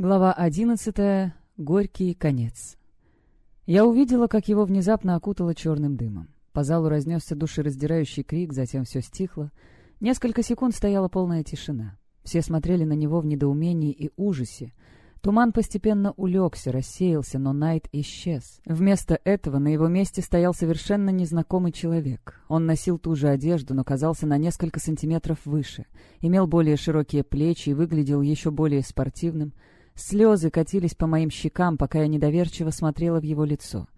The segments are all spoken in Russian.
Глава одиннадцатая. Горький конец. Я увидела, как его внезапно окутало черным дымом. По залу разнесся душераздирающий крик, затем все стихло. Несколько секунд стояла полная тишина. Все смотрели на него в недоумении и ужасе. Туман постепенно улегся, рассеялся, но Найт исчез. Вместо этого на его месте стоял совершенно незнакомый человек. Он носил ту же одежду, но казался на несколько сантиметров выше, имел более широкие плечи и выглядел еще более спортивным. Слезы катились по моим щекам, пока я недоверчиво смотрела в его лицо.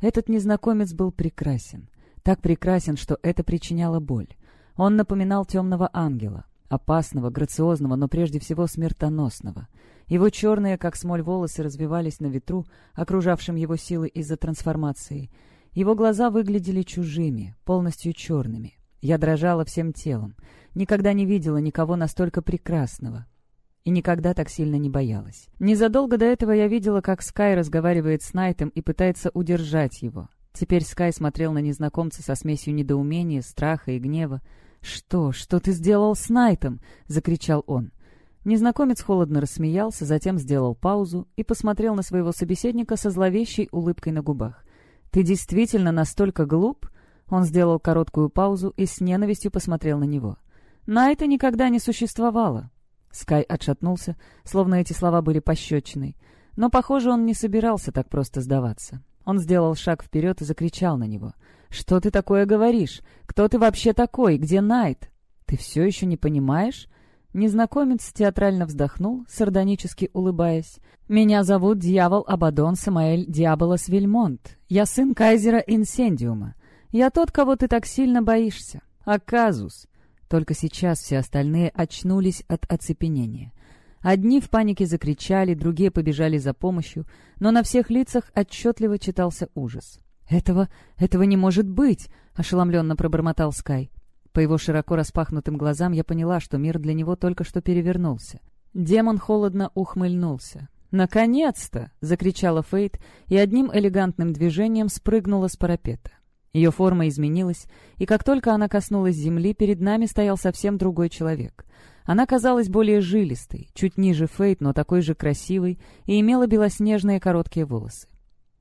Этот незнакомец был прекрасен. Так прекрасен, что это причиняло боль. Он напоминал темного ангела, опасного, грациозного, но прежде всего смертоносного — его черные, как смоль, волосы развивались на ветру, окружавшем его силы из-за трансформации. Его глаза выглядели чужими, полностью черными. Я дрожала всем телом. Никогда не видела никого настолько прекрасного. И никогда так сильно не боялась. Незадолго до этого я видела, как Скай разговаривает с Найтом и пытается удержать его. Теперь Скай смотрел на незнакомца со смесью недоумения, страха и гнева. «Что? Что ты сделал с Найтом?» — закричал он. Незнакомец холодно рассмеялся, затем сделал паузу и посмотрел на своего собеседника со зловещей улыбкой на губах. «Ты действительно настолько глуп?» Он сделал короткую паузу и с ненавистью посмотрел на него. «На это никогда не существовало». Скай отшатнулся, словно эти слова были пощечиной. Но, похоже, он не собирался так просто сдаваться. Он сделал шаг вперед и закричал на него. «Что ты такое говоришь? Кто ты вообще такой? Где Найт?» «Ты все еще не понимаешь?» Незнакомец театрально вздохнул, сардонически улыбаясь. «Меня зовут дьявол Абадон Самаэль Диаболос Вильмонт. Я сын кайзера Инсендиума. Я тот, кого ты так сильно боишься. Аказус». Только сейчас все остальные очнулись от оцепенения. Одни в панике закричали, другие побежали за помощью, но на всех лицах отчетливо читался ужас. «Этого... этого не может быть!» — ошеломленно пробормотал Скай. По его широко распахнутым глазам я поняла, что мир для него только что перевернулся. Демон холодно ухмыльнулся. «Наконец-то!» — закричала Фейт и одним элегантным движением спрыгнула с парапета. Ее форма изменилась, и как только она коснулась земли, перед нами стоял совсем другой человек. Она казалась более жилистой, чуть ниже Фейт, но такой же красивой, и имела белоснежные короткие волосы.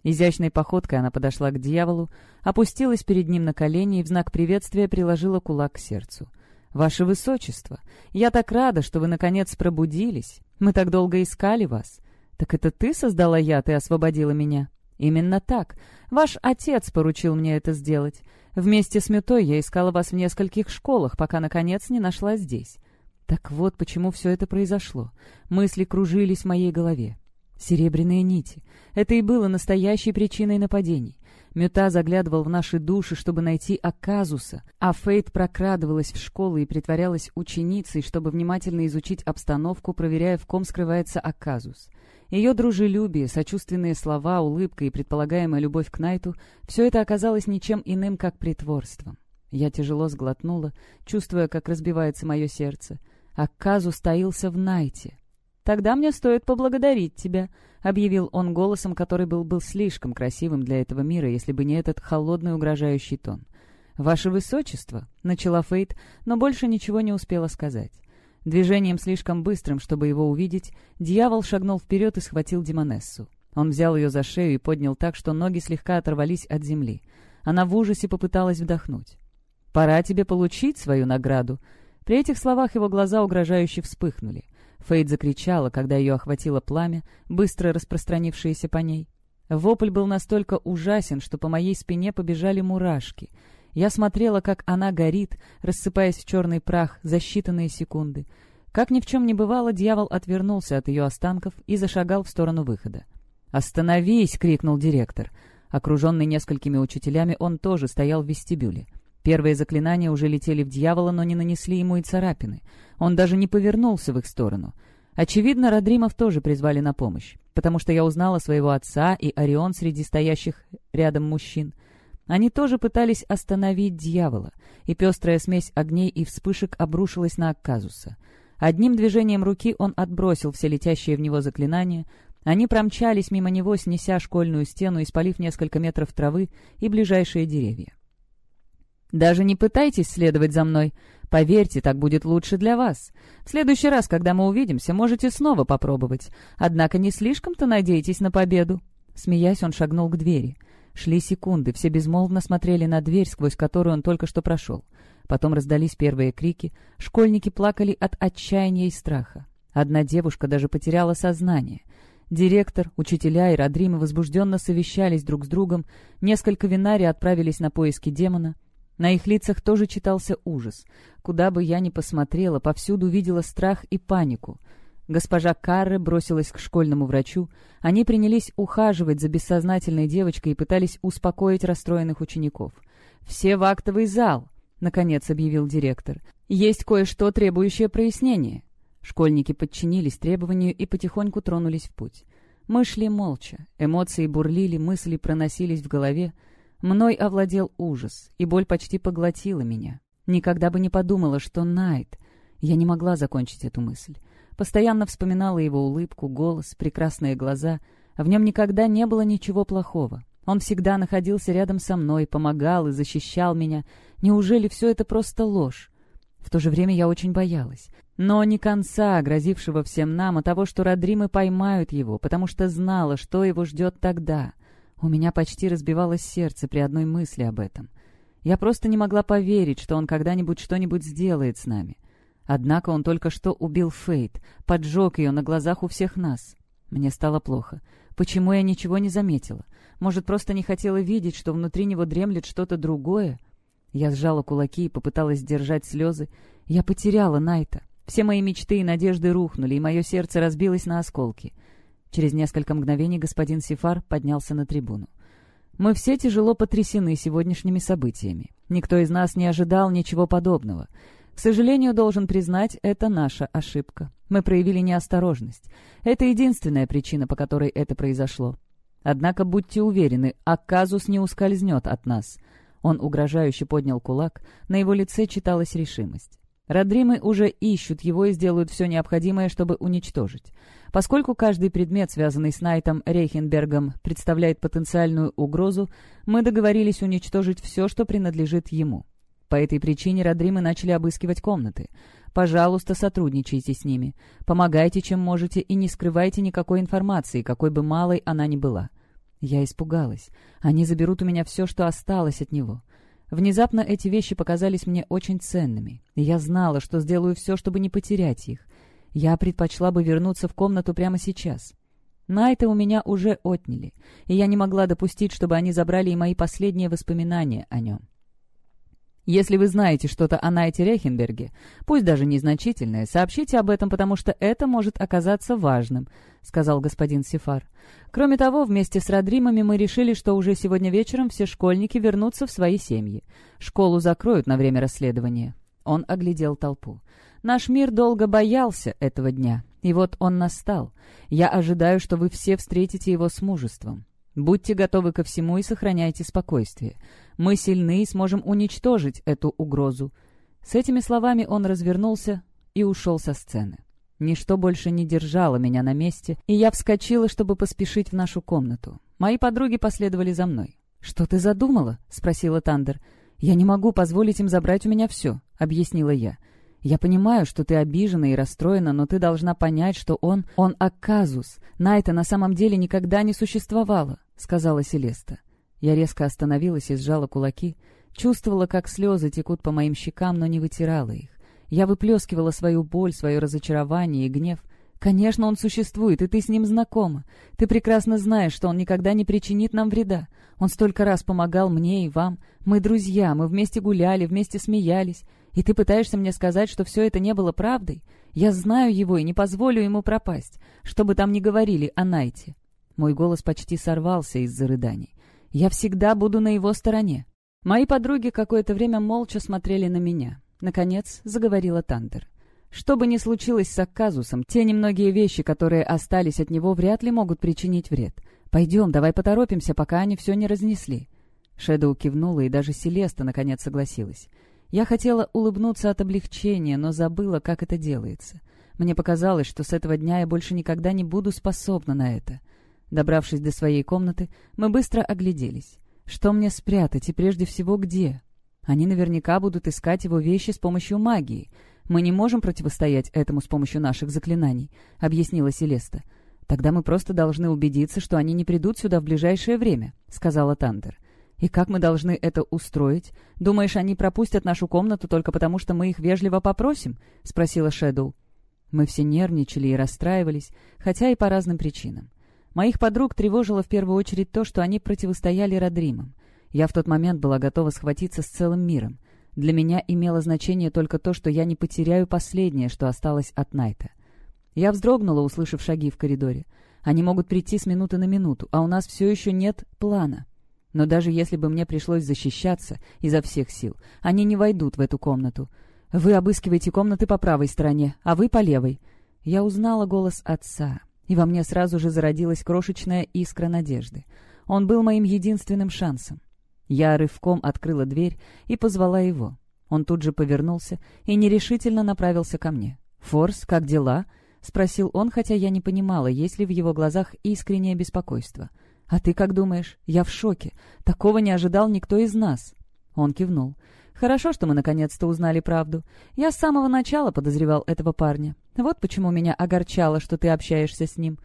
Изящной походкой она подошла к дьяволу, опустилась перед ним на колени и в знак приветствия приложила кулак к сердцу. «Ваше Высочество, я так рада, что вы, наконец, пробудились. Мы так долго искали вас. Так это ты создала яд и освободила меня?» «Именно так. Ваш отец поручил мне это сделать. Вместе с Метой я искала вас в нескольких школах, пока, наконец, не нашла здесь. Так вот, почему все это произошло. Мысли кружились в моей голове. Серебряные нити. Это и было настоящей причиной нападений. Мюта заглядывал в наши души, чтобы найти Аказуса, а Фейт прокрадывалась в школу и притворялась ученицей, чтобы внимательно изучить обстановку, проверяя, в ком скрывается Аказус. Ее дружелюбие, сочувственные слова, улыбка и предполагаемая любовь к Найту — все это оказалось ничем иным, как притворством. Я тяжело сглотнула, чувствуя, как разбивается мое сердце. Аказус таился в Найте. «Тогда мне стоит поблагодарить тебя», — объявил он голосом, который был, был слишком красивым для этого мира, если бы не этот холодный угрожающий тон. «Ваше Высочество», — начала Фейт, но больше ничего не успела сказать. Движением слишком быстрым, чтобы его увидеть, дьявол шагнул вперед и схватил Демонессу. Он взял ее за шею и поднял так, что ноги слегка оторвались от земли. Она в ужасе попыталась вдохнуть. «Пора тебе получить свою награду». При этих словах его глаза угрожающе вспыхнули. Фейд закричала, когда ее охватило пламя, быстро распространившееся по ней. Вопль был настолько ужасен, что по моей спине побежали мурашки. Я смотрела, как она горит, рассыпаясь в черный прах за считанные секунды. Как ни в чем не бывало, дьявол отвернулся от ее останков и зашагал в сторону выхода. «Остановись!» — крикнул директор. Окруженный несколькими учителями, он тоже стоял в вестибюле. Первые заклинания уже летели в дьявола, но не нанесли ему и царапины. Он даже не повернулся в их сторону. Очевидно, Родримов тоже призвали на помощь, потому что я узнала своего отца и Орион среди стоящих рядом мужчин. Они тоже пытались остановить дьявола, и пестрая смесь огней и вспышек обрушилась на Акказуса. Одним движением руки он отбросил все летящие в него заклинания, они промчались мимо него, снеся школьную стену и спалив несколько метров травы и ближайшие деревья. «Даже не пытайтесь следовать за мной. Поверьте, так будет лучше для вас. В следующий раз, когда мы увидимся, можете снова попробовать. Однако не слишком-то надейтесь на победу». Смеясь, он шагнул к двери. Шли секунды, все безмолвно смотрели на дверь, сквозь которую он только что прошел. Потом раздались первые крики, школьники плакали от отчаяния и страха. Одна девушка даже потеряла сознание. Директор, учителя и Родримы возбужденно совещались друг с другом, несколько винари отправились на поиски демона. На их лицах тоже читался ужас. Куда бы я ни посмотрела, повсюду видела страх и панику. Госпожа Карре бросилась к школьному врачу. Они принялись ухаживать за бессознательной девочкой и пытались успокоить расстроенных учеников. «Все в актовый зал!» — наконец объявил директор. «Есть кое-что, требующее прояснения». Школьники подчинились требованию и потихоньку тронулись в путь. Мы шли молча. Эмоции бурлили, мысли проносились в голове. Мной овладел ужас, и боль почти поглотила меня. Никогда бы не подумала, что Найт... Я не могла закончить эту мысль. Постоянно вспоминала его улыбку, голос, прекрасные глаза. В нем никогда не было ничего плохого. Он всегда находился рядом со мной, помогал и защищал меня. Неужели все это просто ложь? В то же время я очень боялась. Но не конца, грозившего всем нам, а того, что Родримы поймают его, потому что знала, что его ждет тогда. У меня почти разбивалось сердце при одной мысли об этом. Я просто не могла поверить, что он когда-нибудь что-нибудь сделает с нами. Однако он только что убил Фейт, поджег ее на глазах у всех нас. Мне стало плохо. Почему я ничего не заметила? Может, просто не хотела видеть, что внутри него дремлет что-то другое? Я сжала кулаки и попыталась сдержать слезы. Я потеряла Найта. Все мои мечты и надежды рухнули, и мое сердце разбилось на осколки. Через несколько мгновений господин Сифар поднялся на трибуну. Мы все тяжело потрясены сегодняшними событиями. Никто из нас не ожидал ничего подобного. К сожалению, должен признать, это наша ошибка. Мы проявили неосторожность. Это единственная причина, по которой это произошло. Однако будьте уверены, Аказус не ускользнет от нас. Он угрожающе поднял кулак, на его лице читалась решимость. Родримы уже ищут его и сделают все необходимое, чтобы уничтожить. Поскольку каждый предмет, связанный с Найтом Рейхенбергом, представляет потенциальную угрозу, мы договорились уничтожить все, что принадлежит ему. По этой причине Родримы начали обыскивать комнаты. Пожалуйста, сотрудничайте с ними. Помогайте, чем можете, и не скрывайте никакой информации, какой бы малой она ни была. Я испугалась. Они заберут у меня все, что осталось от него. Внезапно эти вещи показались мне очень ценными. Я знала, что сделаю все, чтобы не потерять их. Я предпочла бы вернуться в комнату прямо сейчас. Найта у меня уже отняли, и я не могла допустить, чтобы они забрали и мои последние воспоминания о нем. Если вы знаете что-то о Найте Рехенберге, пусть даже незначительное, сообщите об этом, потому что это может оказаться важным», — сказал господин Сифар. «Кроме того, вместе с Родримами мы решили, что уже сегодня вечером все школьники вернутся в свои семьи. Школу закроют на время расследования». Он оглядел толпу. «Наш мир долго боялся этого дня, и вот он настал. Я ожидаю, что вы все встретите его с мужеством. Будьте готовы ко всему и сохраняйте спокойствие. Мы сильны и сможем уничтожить эту угрозу». С этими словами он развернулся и ушел со сцены. Ничто больше не держало меня на месте, и я вскочила, чтобы поспешить в нашу комнату. Мои подруги последовали за мной. «Что ты задумала?» — спросила Тандер. «Я не могу позволить им забрать у меня все», — объяснила я. «Я понимаю, что ты обижена и расстроена, но ты должна понять, что он... он Аказус. Найта на самом деле никогда не существовало», — сказала Селеста. Я резко остановилась и сжала кулаки. Чувствовала, как слезы текут по моим щекам, но не вытирала их. Я выплескивала свою боль, свое разочарование и гнев. «Конечно, он существует, и ты с ним знакома. Ты прекрасно знаешь, что он никогда не причинит нам вреда. Он столько раз помогал мне и вам. Мы друзья, мы вместе гуляли, вместе смеялись. И ты пытаешься мне сказать, что все это не было правдой? Я знаю его и не позволю ему пропасть, что бы там ни говорили о Найте». Мой голос почти сорвался из-за рыданий. Я всегда буду на его стороне. Мои подруги какое-то время молча смотрели на меня. Наконец заговорила Тандер. Что бы ни случилось с Акказусом, те немногие вещи, которые остались от него, вряд ли могут причинить вред. Пойдем, давай поторопимся, пока они все не разнесли. Шэдоу кивнула, и даже Селеста наконец согласилась. Я хотела улыбнуться от облегчения, но забыла, как это делается. Мне показалось, что с этого дня я больше никогда не буду способна на это. Добравшись до своей комнаты, мы быстро огляделись. Что мне спрятать и прежде всего где? Они наверняка будут искать его вещи с помощью магии. Мы не можем противостоять этому с помощью наших заклинаний», — объяснила Селеста. «Тогда мы просто должны убедиться, что они не придут сюда в ближайшее время», — сказала Тандер. «И как мы должны это устроить? Думаешь, они пропустят нашу комнату только потому, что мы их вежливо попросим?» — спросила Шэдоу. Мы все нервничали и расстраивались, хотя и по разным причинам. Моих подруг тревожило в первую очередь то, что они противостояли Родримам. Я в тот момент была готова схватиться с целым миром. Для меня имело значение только то, что я не потеряю последнее, что осталось от Найта. Я вздрогнула, услышав шаги в коридоре. Они могут прийти с минуты на минуту, а у нас все еще нет плана. Но даже если бы мне пришлось защищаться изо всех сил, они не войдут в эту комнату. Вы обыскиваете комнаты по правой стороне, а вы по левой. Я узнала голос отца, и во мне сразу же зародилась крошечная искра надежды. Он был моим единственным шансом. Я рывком открыла дверь и позвала его. Он тут же повернулся и нерешительно направился ко мне. «Форс, как дела?» — спросил он, хотя я не понимала, есть ли в его глазах искреннее беспокойство. «А ты как думаешь? Я в шоке. Такого не ожидал никто из нас». Он кивнул. «Хорошо, что мы наконец-то узнали правду. Я с самого начала подозревал этого парня. Вот почему меня огорчало, что ты общаешься с ним.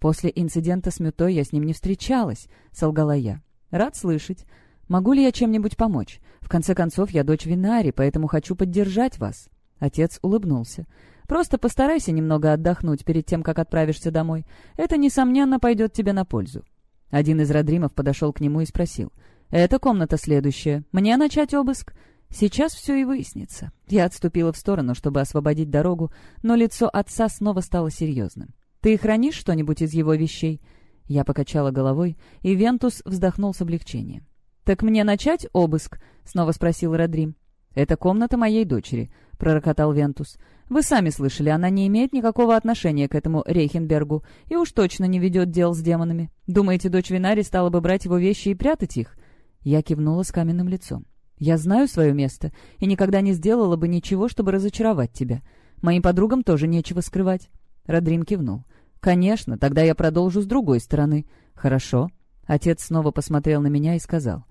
После инцидента с Мютой я с ним не встречалась», — солгала я. «Рад слышать. Могу ли я чем-нибудь помочь? В конце концов, я дочь Винари, поэтому хочу поддержать вас». Отец улыбнулся. «Просто постарайся немного отдохнуть перед тем, как отправишься домой. Это, несомненно, пойдет тебе на пользу». Один из Родримов подошел к нему и спросил. «Это комната следующая. Мне начать обыск?» Сейчас все и выяснится. Я отступила в сторону, чтобы освободить дорогу, но лицо отца снова стало серьезным. «Ты хранишь что-нибудь из его вещей?» Я покачала головой, и Вентус вздохнул с облегчением. «Так мне начать обыск?» — снова спросил Родрим. «Это комната моей дочери», — пророкотал Вентус. «Вы сами слышали, она не имеет никакого отношения к этому Рейхенбергу и уж точно не ведет дел с демонами. Думаете, дочь Винари стала бы брать его вещи и прятать их?» Я кивнула с каменным лицом. «Я знаю свое место и никогда не сделала бы ничего, чтобы разочаровать тебя. Моим подругам тоже нечего скрывать». Родрим кивнул. «Конечно, тогда я продолжу с другой стороны». «Хорошо». Отец снова посмотрел на меня и сказал.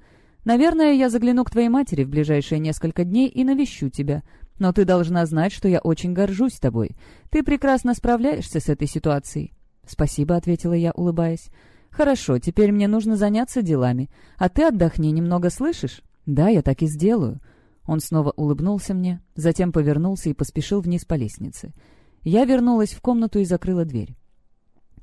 Наверное, я загляну к твоей матери в ближайшие несколько дней и навещу тебя. Но ты должна знать, что я очень горжусь тобой. Ты прекрасно справляешься с этой ситуацией». «Спасибо», — ответила я, улыбаясь. «Хорошо, теперь мне нужно заняться делами. А ты отдохни немного, слышишь?» «Да, я так и сделаю». Он снова улыбнулся мне, затем повернулся и поспешил вниз по лестнице. Я вернулась в комнату и закрыла дверь.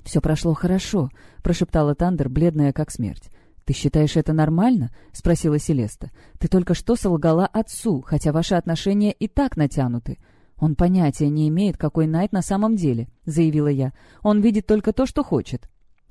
«Все прошло хорошо», — прошептала Тандер, бледная как смерть. «Ты считаешь это нормально?» — спросила Селеста. «Ты только что солгала отцу, хотя ваши отношения и так натянуты». «Он понятия не имеет, какой Найт на самом деле», — заявила я. «Он видит только то, что хочет».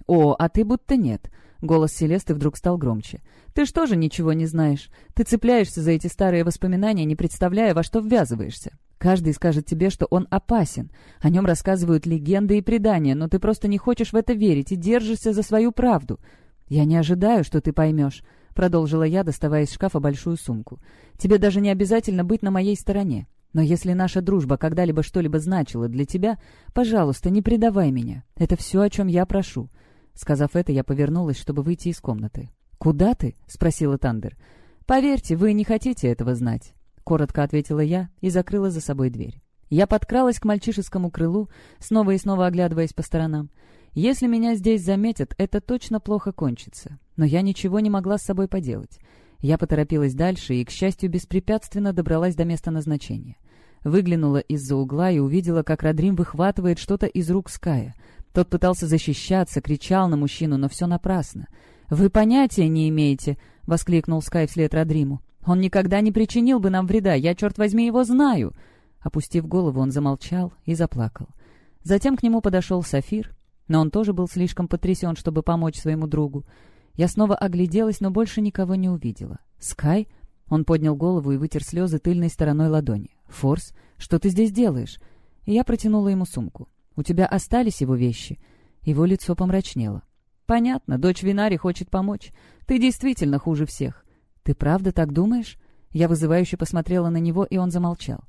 «О, а ты будто нет». Голос Селесты вдруг стал громче. «Ты что же ничего не знаешь? Ты цепляешься за эти старые воспоминания, не представляя, во что ввязываешься. Каждый скажет тебе, что он опасен. О нем рассказывают легенды и предания, но ты просто не хочешь в это верить и держишься за свою правду. «Я не ожидаю, что ты поймешь», — продолжила я, доставая из шкафа большую сумку. «Тебе даже не обязательно быть на моей стороне. Но если наша дружба когда-либо что-либо значила для тебя, пожалуйста, не предавай меня. Это все, о чем я прошу». Сказав это, я повернулась, чтобы выйти из комнаты. «Куда ты?» — спросила Тандер. «Поверьте, вы не хотите этого знать», — коротко ответила я и закрыла за собой дверь. Я подкралась к мальчишескому крылу, снова и снова оглядываясь по сторонам. Если меня здесь заметят, это точно плохо кончится. Но я ничего не могла с собой поделать. Я поторопилась дальше и, к счастью, беспрепятственно добралась до места назначения. Выглянула из-за угла и увидела, как Родрим выхватывает что-то из рук Ская. Тот пытался защищаться, кричал на мужчину, но все напрасно. «Вы понятия не имеете!» — воскликнул Скай вслед Родриму. «Он никогда не причинил бы нам вреда, я, черт возьми, его знаю!» Опустив голову, он замолчал и заплакал. Затем к нему подошел Сафир но он тоже был слишком потрясен, чтобы помочь своему другу. Я снова огляделась, но больше никого не увидела. «Скай?» Он поднял голову и вытер слезы тыльной стороной ладони. «Форс, что ты здесь делаешь?» И я протянула ему сумку. «У тебя остались его вещи?» Его лицо помрачнело. «Понятно, дочь Винари хочет помочь. Ты действительно хуже всех». «Ты правда так думаешь?» Я вызывающе посмотрела на него, и он замолчал.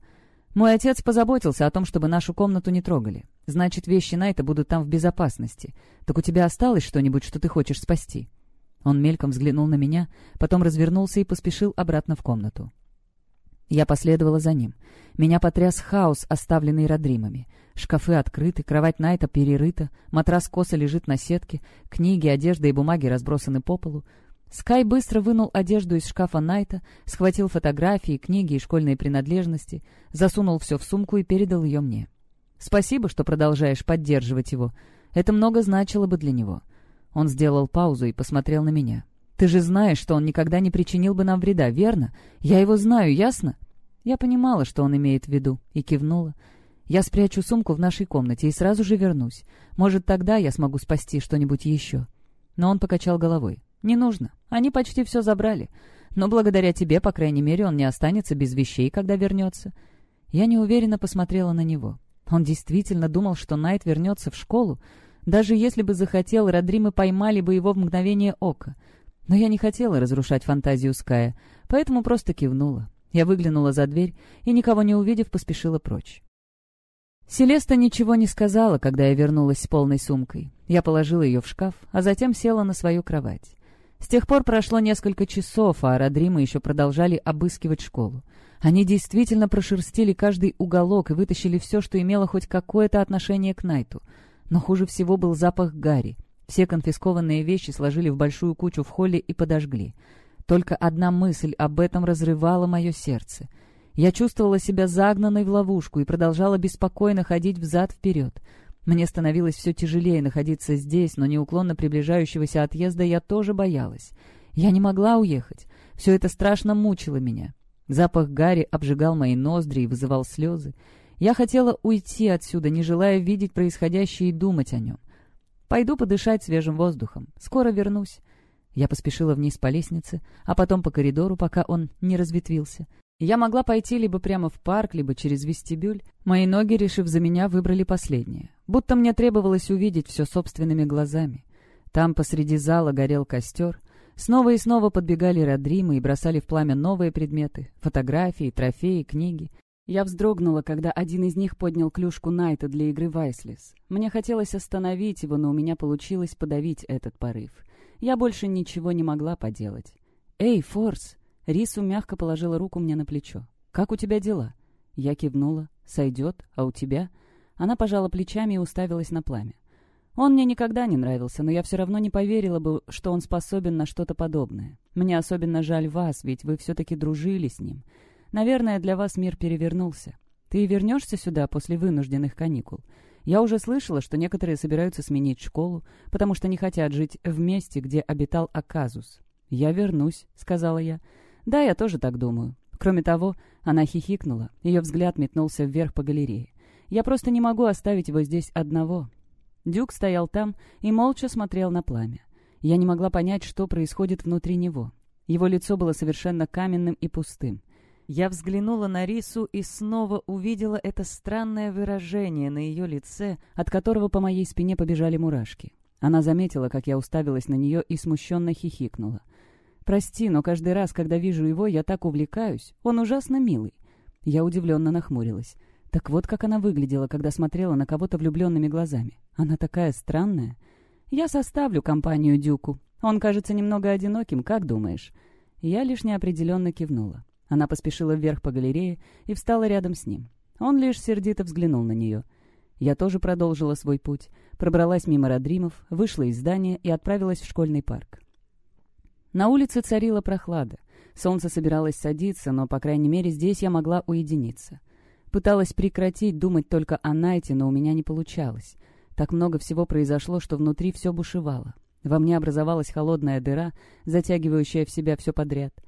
Мой отец позаботился о том, чтобы нашу комнату не трогали. Значит, вещи Найта будут там в безопасности. Так у тебя осталось что-нибудь, что ты хочешь спасти?» Он мельком взглянул на меня, потом развернулся и поспешил обратно в комнату. Я последовала за ним. Меня потряс хаос, оставленный Родримами. Шкафы открыты, кровать Найта перерыта, матрас косо лежит на сетке, книги, одежда и бумаги разбросаны по полу. Скай быстро вынул одежду из шкафа Найта, схватил фотографии, книги и школьные принадлежности, засунул все в сумку и передал ее мне. «Спасибо, что продолжаешь поддерживать его. Это много значило бы для него». Он сделал паузу и посмотрел на меня. «Ты же знаешь, что он никогда не причинил бы нам вреда, верно? Я его знаю, ясно?» Я понимала, что он имеет в виду, и кивнула. «Я спрячу сумку в нашей комнате и сразу же вернусь. Может, тогда я смогу спасти что-нибудь еще». Но он покачал головой. «Не нужно. Они почти все забрали. Но благодаря тебе, по крайней мере, он не останется без вещей, когда вернется». Я неуверенно посмотрела на него. Он действительно думал, что Найт вернется в школу. Даже если бы захотел, Родримы поймали бы его в мгновение ока. Но я не хотела разрушать фантазию Ская, поэтому просто кивнула. Я выглянула за дверь и, никого не увидев, поспешила прочь. Селеста ничего не сказала, когда я вернулась с полной сумкой. Я положила ее в шкаф, а затем села на свою кровать. С тех пор прошло несколько часов, а Родримы еще продолжали обыскивать школу. Они действительно прошерстили каждый уголок и вытащили все, что имело хоть какое-то отношение к Найту. Но хуже всего был запах Гарри. Все конфискованные вещи сложили в большую кучу в холле и подожгли. Только одна мысль об этом разрывала мое сердце. Я чувствовала себя загнанной в ловушку и продолжала беспокойно ходить взад-вперед. Мне становилось все тяжелее находиться здесь, но неуклонно приближающегося отъезда я тоже боялась. Я не могла уехать. Все это страшно мучило меня. Запах Гарри обжигал мои ноздри и вызывал слезы. Я хотела уйти отсюда, не желая видеть происходящее и думать о нем. Пойду подышать свежим воздухом. Скоро вернусь. Я поспешила вниз по лестнице, а потом по коридору, пока он не разветвился. Я могла пойти либо прямо в парк, либо через вестибюль. Мои ноги, решив за меня, выбрали последнее. Будто мне требовалось увидеть все собственными глазами. Там посреди зала горел костер. Снова и снова подбегали Родримы и бросали в пламя новые предметы — фотографии, трофеи, книги. Я вздрогнула, когда один из них поднял клюшку Найта для игры Вайслис. Мне хотелось остановить его, но у меня получилось подавить этот порыв. Я больше ничего не могла поделать. «Эй, Форс!» Рису мягко положила руку мне на плечо. «Как у тебя дела?» Я кивнула. «Сойдет. А у тебя?» Она пожала плечами и уставилась на пламя. Он мне никогда не нравился, но я все равно не поверила бы, что он способен на что-то подобное. Мне особенно жаль вас, ведь вы все-таки дружили с ним. Наверное, для вас мир перевернулся. Ты вернешься сюда после вынужденных каникул? Я уже слышала, что некоторые собираются сменить школу, потому что не хотят жить в месте, где обитал Аказус. «Я вернусь», — сказала я. «Да, я тоже так думаю». Кроме того, она хихикнула. Ее взгляд метнулся вверх по галерее. «Я просто не могу оставить его здесь одного». Дюк стоял там и молча смотрел на пламя. Я не могла понять, что происходит внутри него. Его лицо было совершенно каменным и пустым. Я взглянула на Рису и снова увидела это странное выражение на ее лице, от которого по моей спине побежали мурашки. Она заметила, как я уставилась на нее и смущенно хихикнула. «Прости, но каждый раз, когда вижу его, я так увлекаюсь. Он ужасно милый». Я удивленно нахмурилась. Так вот, как она выглядела, когда смотрела на кого-то влюбленными глазами. Она такая странная. «Я составлю компанию Дюку. Он кажется немного одиноким, как думаешь?» Я лишь неопределенно кивнула. Она поспешила вверх по галерее и встала рядом с ним. Он лишь сердито взглянул на нее. Я тоже продолжила свой путь, пробралась мимо Родримов, вышла из здания и отправилась в школьный парк. На улице царила прохлада. Солнце собиралось садиться, но, по крайней мере, здесь я могла уединиться. Пыталась прекратить думать только о Найте, но у меня не получалось. Так много всего произошло, что внутри все бушевало. Во мне образовалась холодная дыра, затягивающая в себя все подряд —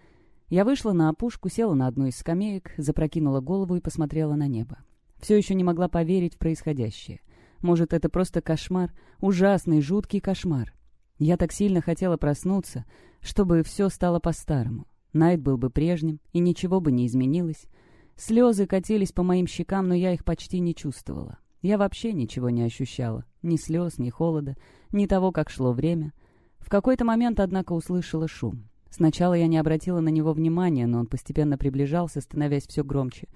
я вышла на опушку, села на одну из скамеек, запрокинула голову и посмотрела на небо. Все еще не могла поверить в происходящее. Может, это просто кошмар, ужасный, жуткий кошмар. Я так сильно хотела проснуться, чтобы все стало по-старому. Найт был бы прежним, и ничего бы не изменилось. Слезы катились по моим щекам, но я их почти не чувствовала. Я вообще ничего не ощущала. Ни слез, ни холода, ни того, как шло время. В какой-то момент, однако, услышала шум. Сначала я не обратила на него внимания, но он постепенно приближался, становясь все громче.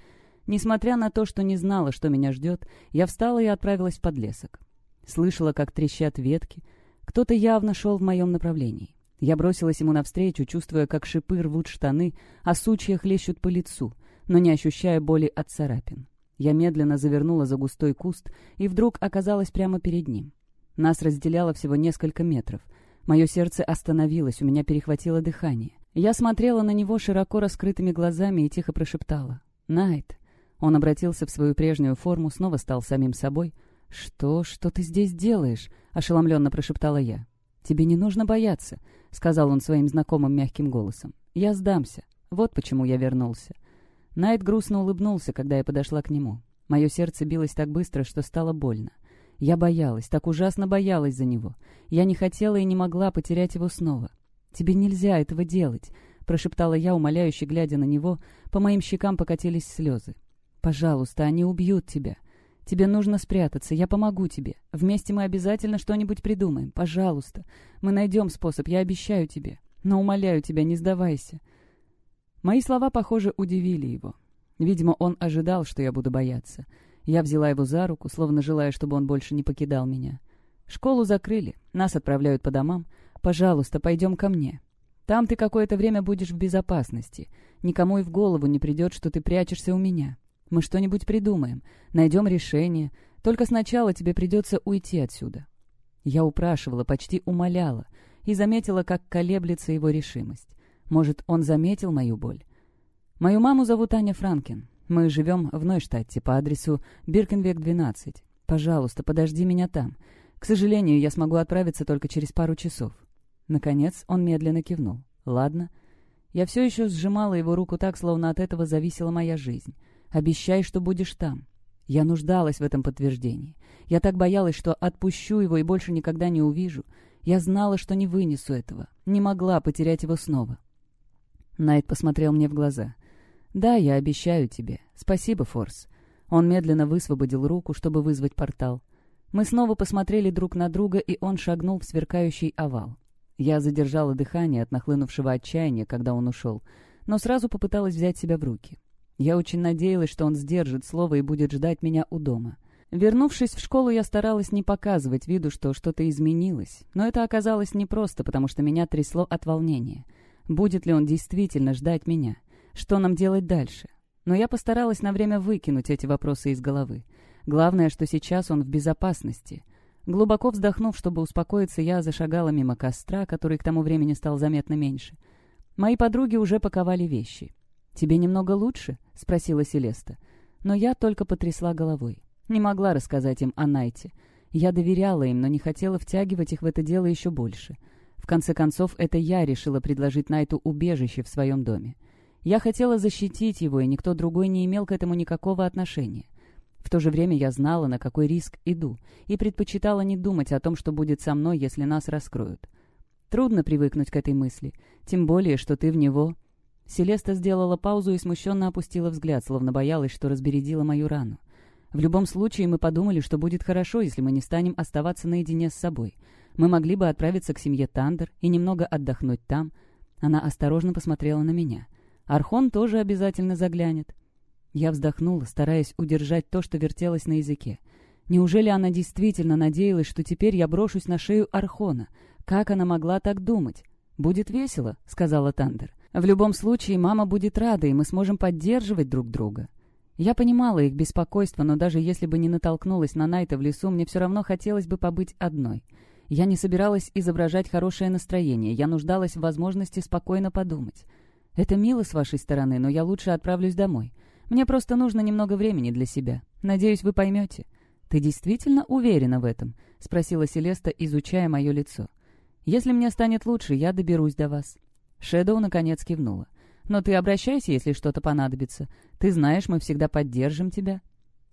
Несмотря на то, что не знала, что меня ждет, я встала и отправилась в подлесок. Слышала, как трещат ветки. Кто-то явно шел в моем направлении. Я бросилась ему навстречу, чувствуя, как шипы рвут штаны, а сучья хлещут по лицу. но не ощущая боли от царапин. Я медленно завернула за густой куст и вдруг оказалась прямо перед ним. Нас разделяло всего несколько метров. Мое сердце остановилось, у меня перехватило дыхание. Я смотрела на него широко раскрытыми глазами и тихо прошептала. «Найт». Он обратился в свою прежнюю форму, снова стал самим собой. «Что? Что ты здесь делаешь?» — ошеломленно прошептала я. «Тебе не нужно бояться», — сказал он своим знакомым мягким голосом. «Я сдамся. Вот почему я вернулся». Найт грустно улыбнулся, когда я подошла к нему. Мое сердце билось так быстро, что стало больно. Я боялась, так ужасно боялась за него. Я не хотела и не могла потерять его снова. «Тебе нельзя этого делать», — прошептала я, умоляюще глядя на него. По моим щекам покатились слезы. «Пожалуйста, они убьют тебя. Тебе нужно спрятаться, я помогу тебе. Вместе мы обязательно что-нибудь придумаем. Пожалуйста. Мы найдем способ, я обещаю тебе. Но умоляю тебя, не сдавайся». Мои слова, похоже, удивили его. Видимо, он ожидал, что я буду бояться. Я взяла его за руку, словно желая, чтобы он больше не покидал меня. Школу закрыли, нас отправляют по домам. Пожалуйста, пойдем ко мне. Там ты какое-то время будешь в безопасности. Никому и в голову не придет, что ты прячешься у меня. Мы что-нибудь придумаем, найдем решение. Только сначала тебе придется уйти отсюда». Я упрашивала, почти умоляла, и заметила, как колеблется его решимость. Может, он заметил мою боль? Мою маму зовут Аня Франкен. Мы живем в Нойштадте по адресу Биркенвек, 12. Пожалуйста, подожди меня там. К сожалению, я смогу отправиться только через пару часов». Наконец он медленно кивнул. «Ладно». Я все еще сжимала его руку так, словно от этого зависела моя жизнь. Обещай, что будешь там». Я нуждалась в этом подтверждении. Я так боялась, что отпущу его и больше никогда не увижу. Я знала, что не вынесу этого. Не могла потерять его снова. Найт посмотрел мне в глаза. «Да, я обещаю тебе. Спасибо, Форс». Он медленно высвободил руку, чтобы вызвать портал. Мы снова посмотрели друг на друга, и он шагнул в сверкающий овал. Я задержала дыхание от нахлынувшего отчаяния, когда он ушел, но сразу попыталась взять себя в руки. Я очень надеялась, что он сдержит слово и будет ждать меня у дома. Вернувшись в школу, я старалась не показывать виду, что что-то изменилось. Но это оказалось непросто, потому что меня трясло от волнения. Будет ли он действительно ждать меня? Что нам делать дальше? Но я постаралась на время выкинуть эти вопросы из головы. Главное, что сейчас он в безопасности. Глубоко вздохнув, чтобы успокоиться, я зашагала мимо костра, который к тому времени стал заметно меньше. Мои подруги уже паковали вещи. «Тебе немного лучше?» — спросила Селеста. Но я только потрясла головой. Не могла рассказать им о Найте. Я доверяла им, но не хотела втягивать их в это дело еще больше. В конце концов, это я решила предложить Найту убежище в своем доме. Я хотела защитить его, и никто другой не имел к этому никакого отношения. В то же время я знала, на какой риск иду, и предпочитала не думать о том, что будет со мной, если нас раскроют. Трудно привыкнуть к этой мысли, тем более, что ты в него Селеста сделала паузу и смущенно опустила взгляд, словно боялась, что разбередила мою рану. В любом случае, мы подумали, что будет хорошо, если мы не станем оставаться наедине с собой. Мы могли бы отправиться к семье Тандер и немного отдохнуть там. Она осторожно посмотрела на меня. Архон тоже обязательно заглянет. Я вздохнула, стараясь удержать то, что вертелось на языке. Неужели она действительно надеялась, что теперь я брошусь на шею Архона? Как она могла так думать? «Будет весело», — сказала Тандер. В любом случае, мама будет рада, и мы сможем поддерживать друг друга. Я понимала их беспокойство, но даже если бы не натолкнулась на Найта в лесу, мне все равно хотелось бы побыть одной. Я не собиралась изображать хорошее настроение, я нуждалась в возможности спокойно подумать. «Это мило с вашей стороны, но я лучше отправлюсь домой. Мне просто нужно немного времени для себя. Надеюсь, вы поймете». «Ты действительно уверена в этом?» — спросила Селеста, изучая мое лицо. «Если мне станет лучше, я доберусь до вас. Шэдоу наконец кивнула. «Но ты обращайся, если что-то понадобится. Ты знаешь, мы всегда поддержим тебя».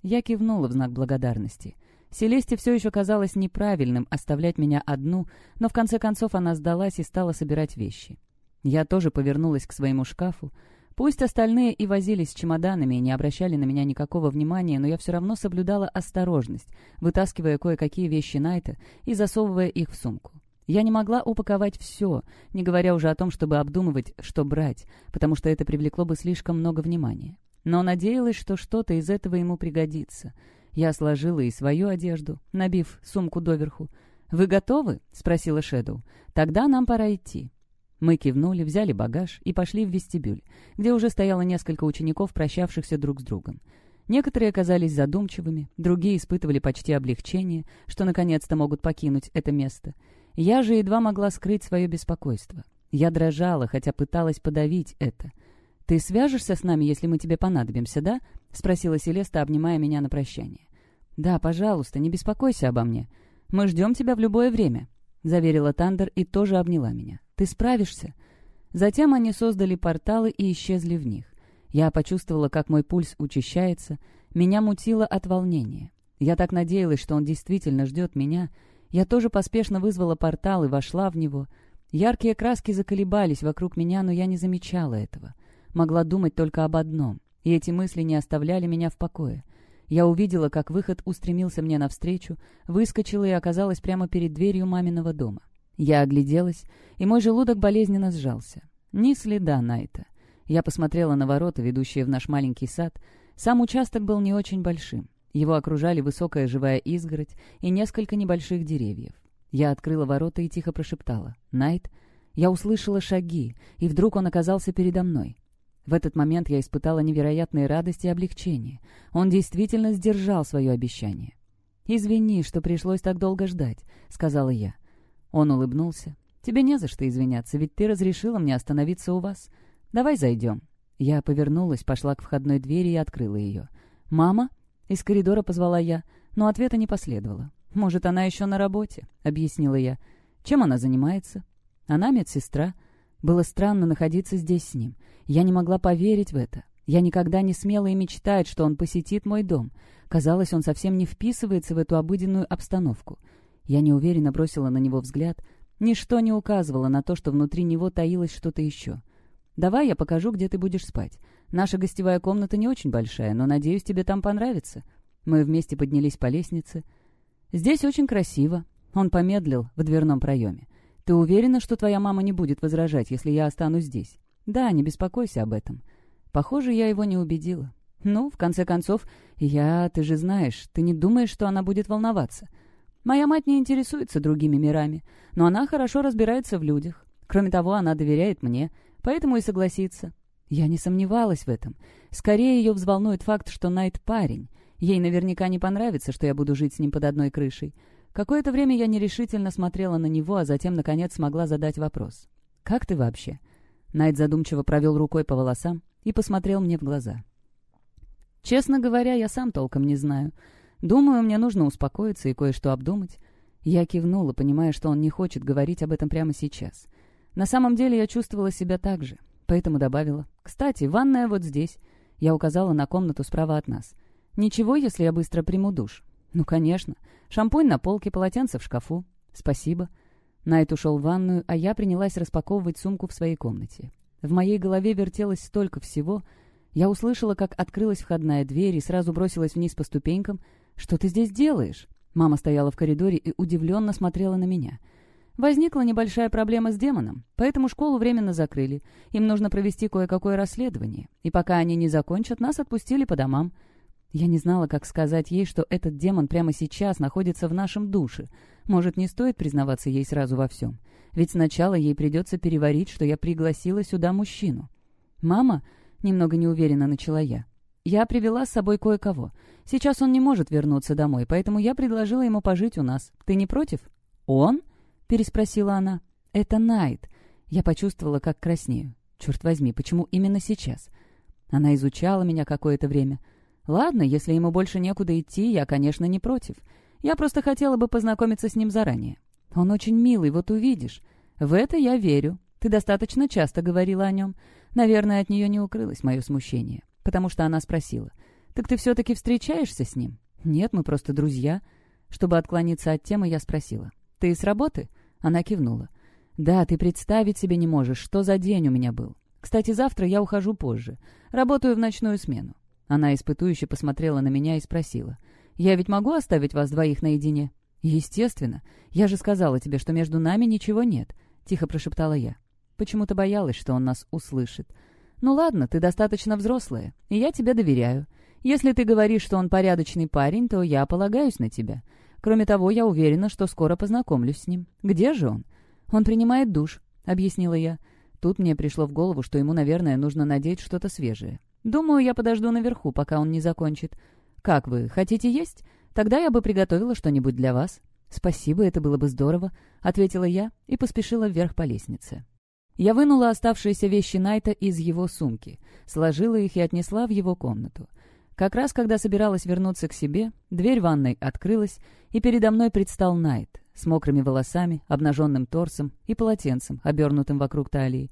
Я кивнула в знак благодарности. Селесте все еще казалось неправильным оставлять меня одну, но в конце концов она сдалась и стала собирать вещи. Я тоже повернулась к своему шкафу. Пусть остальные и возились с чемоданами и не обращали на меня никакого внимания, но я все равно соблюдала осторожность, вытаскивая кое-какие вещи Найта и засовывая их в сумку. Я не могла упаковать все, не говоря уже о том, чтобы обдумывать, что брать, потому что это привлекло бы слишком много внимания. Но надеялась, что что-то из этого ему пригодится. Я сложила и свою одежду, набив сумку доверху. «Вы готовы?» — спросила Шэдоу. «Тогда нам пора идти». Мы кивнули, взяли багаж и пошли в вестибюль, где уже стояло несколько учеников, прощавшихся друг с другом. Некоторые оказались задумчивыми, другие испытывали почти облегчение, что наконец-то могут покинуть это место. Я же едва могла скрыть свое беспокойство. Я дрожала, хотя пыталась подавить это. «Ты свяжешься с нами, если мы тебе понадобимся, да?» — спросила Селеста, обнимая меня на прощание. «Да, пожалуйста, не беспокойся обо мне. Мы ждем тебя в любое время», — заверила Тандер и тоже обняла меня. «Ты справишься?» Затем они создали порталы и исчезли в них. Я почувствовала, как мой пульс учащается, меня мутило от волнения. Я так надеялась, что он действительно ждет меня. Я тоже поспешно вызвала портал и вошла в него. Яркие краски заколебались вокруг меня, но я не замечала этого. Могла думать только об одном, и эти мысли не оставляли меня в покое. Я увидела, как выход устремился мне навстречу, выскочила и оказалась прямо перед дверью маминого дома. Я огляделась, и мой желудок болезненно сжался. Ни следа Найта. Я посмотрела на ворота, ведущие в наш маленький сад. Сам участок был не очень большим. Его окружали высокая живая изгородь и несколько небольших деревьев. Я открыла ворота и тихо прошептала «Найт». Я услышала шаги, и вдруг он оказался передо мной. В этот момент я испытала невероятные радость и облегчение. Он действительно сдержал свое обещание. «Извини, что пришлось так долго ждать», — сказала я. Он улыбнулся. «Тебе не за что извиняться, ведь ты разрешила мне остановиться у вас. «Давай зайдем». Я повернулась, пошла к входной двери и открыла ее. «Мама?» — из коридора позвала я, но ответа не последовало. «Может, она еще на работе?» — объяснила я. «Чем она занимается?» «Она медсестра. Было странно находиться здесь с ним. Я не могла поверить в это. Я никогда не смела и мечтать, что он посетит мой дом. Казалось, он совсем не вписывается в эту обыденную обстановку. Я неуверенно бросила на него взгляд. Ничто не указывало на то, что внутри него таилось что-то еще. Давай я покажу, где ты будешь спать. Наша гостевая комната не очень большая, но, надеюсь, тебе там понравится». Мы вместе поднялись по лестнице. «Здесь очень красиво». Он помедлил в дверном проеме. «Ты уверена, что твоя мама не будет возражать, если я останусь здесь?» «Да, не беспокойся об этом». Похоже, я его не убедила. «Ну, в конце концов, я... Ты же знаешь, ты не думаешь, что она будет волноваться?» «Моя мать не интересуется другими мирами, но она хорошо разбирается в людях. Кроме того, она доверяет мне поэтому и согласится. Я не сомневалась в этом. Скорее ее взволнует факт, что Найт парень. Ей наверняка не понравится, что я буду жить с ним под одной крышей. Какое-то время я нерешительно смотрела на него, а затем, наконец, смогла задать вопрос. «Как ты вообще?» Найт задумчиво провел рукой по волосам и посмотрел мне в глаза. «Честно говоря, я сам толком не знаю. Думаю, мне нужно успокоиться и кое-что обдумать». Я кивнула, понимая, что он не хочет говорить об этом прямо сейчас. На самом деле я чувствовала себя так же, поэтому добавила. «Кстати, ванная вот здесь». Я указала на комнату справа от нас. «Ничего, если я быстро приму душ?» «Ну, конечно. Шампунь на полке, полотенце в шкафу». «Спасибо». Найт ушел в ванную, а я принялась распаковывать сумку в своей комнате. В моей голове вертелось столько всего. Я услышала, как открылась входная дверь и сразу бросилась вниз по ступенькам. «Что ты здесь делаешь?» Мама стояла в коридоре и удивленно смотрела на меня — Возникла небольшая проблема с демоном, поэтому школу временно закрыли. Им нужно провести кое-какое расследование. И пока они не закончат, нас отпустили по домам. Я не знала, как сказать ей, что этот демон прямо сейчас находится в нашем душе. Может, не стоит признаваться ей сразу во всем. Ведь сначала ей придется переварить, что я пригласила сюда мужчину. «Мама?» — немного неуверенно начала я. «Я привела с собой кое-кого. Сейчас он не может вернуться домой, поэтому я предложила ему пожить у нас. Ты не против?» «Он?» — переспросила она. «Это Найт». Я почувствовала, как краснею. Черт возьми, почему именно сейчас? Она изучала меня какое-то время. Ладно, если ему больше некуда идти, я, конечно, не против. Я просто хотела бы познакомиться с ним заранее. Он очень милый, вот увидишь. В это я верю. Ты достаточно часто говорила о нем. Наверное, от нее не укрылось мое смущение. Потому что она спросила. «Так ты все-таки встречаешься с ним?» «Нет, мы просто друзья». Чтобы отклониться от темы, я спросила. «Ты с работы?» Она кивнула. «Да, ты представить себе не можешь, что за день у меня был. Кстати, завтра я ухожу позже. Работаю в ночную смену». Она испытующе посмотрела на меня и спросила. «Я ведь могу оставить вас двоих наедине?» «Естественно. Я же сказала тебе, что между нами ничего нет», — тихо прошептала я. Почему-то боялась, что он нас услышит. «Ну ладно, ты достаточно взрослая, и я тебе доверяю. Если ты говоришь, что он порядочный парень, то я полагаюсь на тебя. Кроме того, я уверена, что скоро познакомлюсь с ним. Где же он? Он принимает душ. — объяснила я. Тут мне пришло в голову, что ему, наверное, нужно надеть что-то свежее. «Думаю, я подожду наверху, пока он не закончит. Как вы, хотите есть? Тогда я бы приготовила что-нибудь для вас». «Спасибо, это было бы здорово», — ответила я и поспешила вверх по лестнице. Я вынула оставшиеся вещи Найта из его сумки, сложила их и отнесла в его комнату. Как раз когда собиралась вернуться к себе, дверь ванной открылась, и передо мной предстал Найт с мокрыми волосами, обнаженным торсом и полотенцем, обернутым вокруг талии.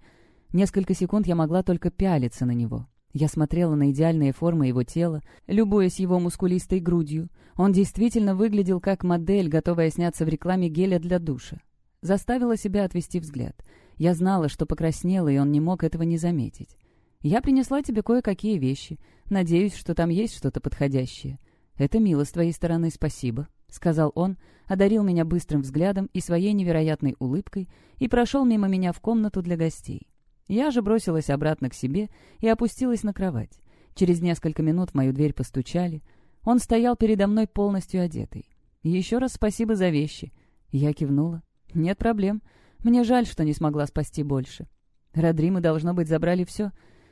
Несколько секунд я могла только пялиться на него. Я смотрела на идеальные формы его тела, любуясь его мускулистой грудью. Он действительно выглядел как модель, готовая сняться в рекламе геля для душа. Заставила себя отвести взгляд. Я знала, что покраснела, и он не мог этого не заметить. «Я принесла тебе кое-какие вещи. Надеюсь, что там есть что-то подходящее. Это мило с твоей стороны, спасибо», — сказал он, одарил меня быстрым взглядом и своей невероятной улыбкой и прошел мимо меня в комнату для гостей. Я же бросилась обратно к себе и опустилась на кровать. Через несколько минут в мою дверь постучали. Он стоял передо мной полностью одетый. «Еще раз спасибо за вещи». Я кивнула. «Нет проблем. Мне жаль, что не смогла спасти больше. Родримы, должно быть, забрали все.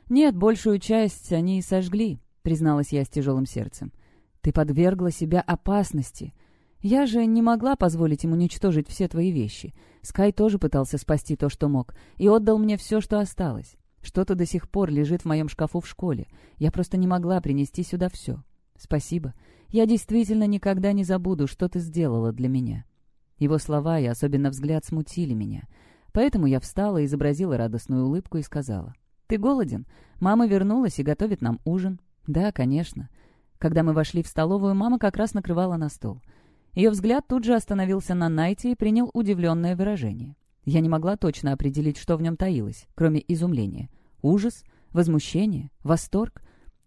«Нет, большую часть они и сожгли», — призналась я с тяжелым сердцем. «Ты подвергла себя опасности. Я же не могла позволить ему уничтожить все твои вещи. Скай тоже пытался спасти то, что мог, и отдал мне все, что осталось. Что-то до сих пор лежит в моем шкафу в школе. Я просто не могла принести сюда все. Спасибо. Я действительно никогда не забуду, что ты сделала для меня». Его слова и особенно взгляд смутили меня. Поэтому я встала, изобразила радостную улыбку и сказала. «Ты голоден? Мама вернулась и готовит нам ужин». «Да, конечно». Когда мы вошли в столовую, мама как раз накрывала на стол. Ее взгляд тут же остановился на Найте и принял удивленное выражение. Я не могла точно определить, что в нем таилось, кроме изумления. Ужас? Возмущение? Восторг?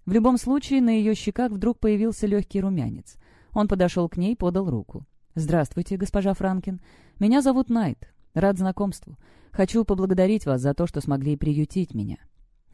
В любом случае, на ее щеках вдруг появился легкий румянец. Он подошел к ней подал руку. «Здравствуйте, госпожа Франкин. Меня зовут Найт. Рад знакомству. Хочу поблагодарить вас за то, что смогли приютить меня.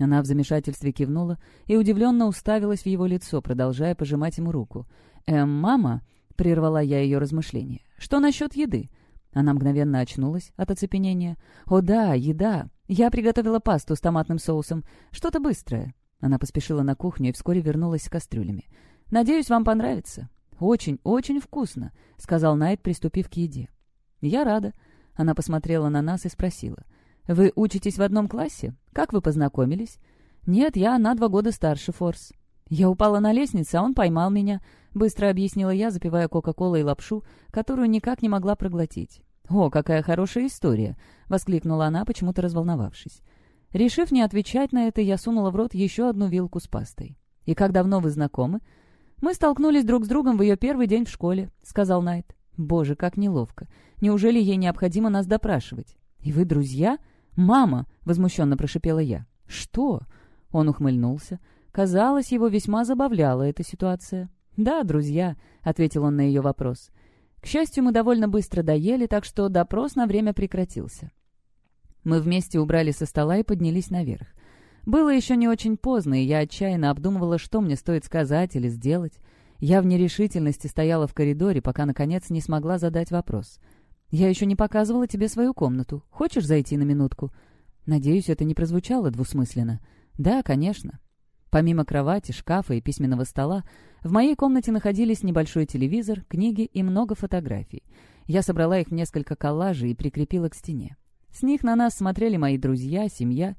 Она в замешательстве кивнула и удивленно уставилась в его лицо, продолжая пожимать ему руку. «Эм, мама?» — прервала я ее размышления. «Что насчет еды?» Она мгновенно очнулась от оцепенения. «О да, еда! Я приготовила пасту с томатным соусом. Что-то быстрое». Она поспешила на кухню и вскоре вернулась с кастрюлями. «Надеюсь, вам понравится». «Очень, очень вкусно», — сказал Найт, приступив к еде. «Я рада». Она посмотрела на нас и спросила. «Вы учитесь в одном классе? Как вы познакомились?» «Нет, я на два года старше Форс». «Я упала на лестнице, а он поймал меня», — быстро объяснила я, запивая Кока-Колой и лапшу, которую никак не могла проглотить. «О, какая хорошая история!» — воскликнула она, почему-то разволновавшись. Решив не отвечать на это, я сунула в рот еще одну вилку с пастой. «И как давно вы знакомы?» «Мы столкнулись друг с другом в ее первый день в школе», — сказал Найт. «Боже, как неловко. Неужели ей необходимо нас допрашивать?» «И вы друзья?» «Мама!» — возмущенно прошипела я. «Что?» — он ухмыльнулся. Казалось, его весьма забавляла эта ситуация. «Да, друзья», — ответил он на ее вопрос. К счастью, мы довольно быстро доели, так что допрос на время прекратился. Мы вместе убрали со стола и поднялись наверх. Было еще не очень поздно, и я отчаянно обдумывала, что мне стоит сказать или сделать. Я в нерешительности стояла в коридоре, пока, наконец, не смогла задать вопрос — «Я еще не показывала тебе свою комнату. Хочешь зайти на минутку?» Надеюсь, это не прозвучало двусмысленно. «Да, конечно». Помимо кровати, шкафа и письменного стола, в моей комнате находились небольшой телевизор, книги и много фотографий. Я собрала их в несколько коллажей и прикрепила к стене. С них на нас смотрели мои друзья, семья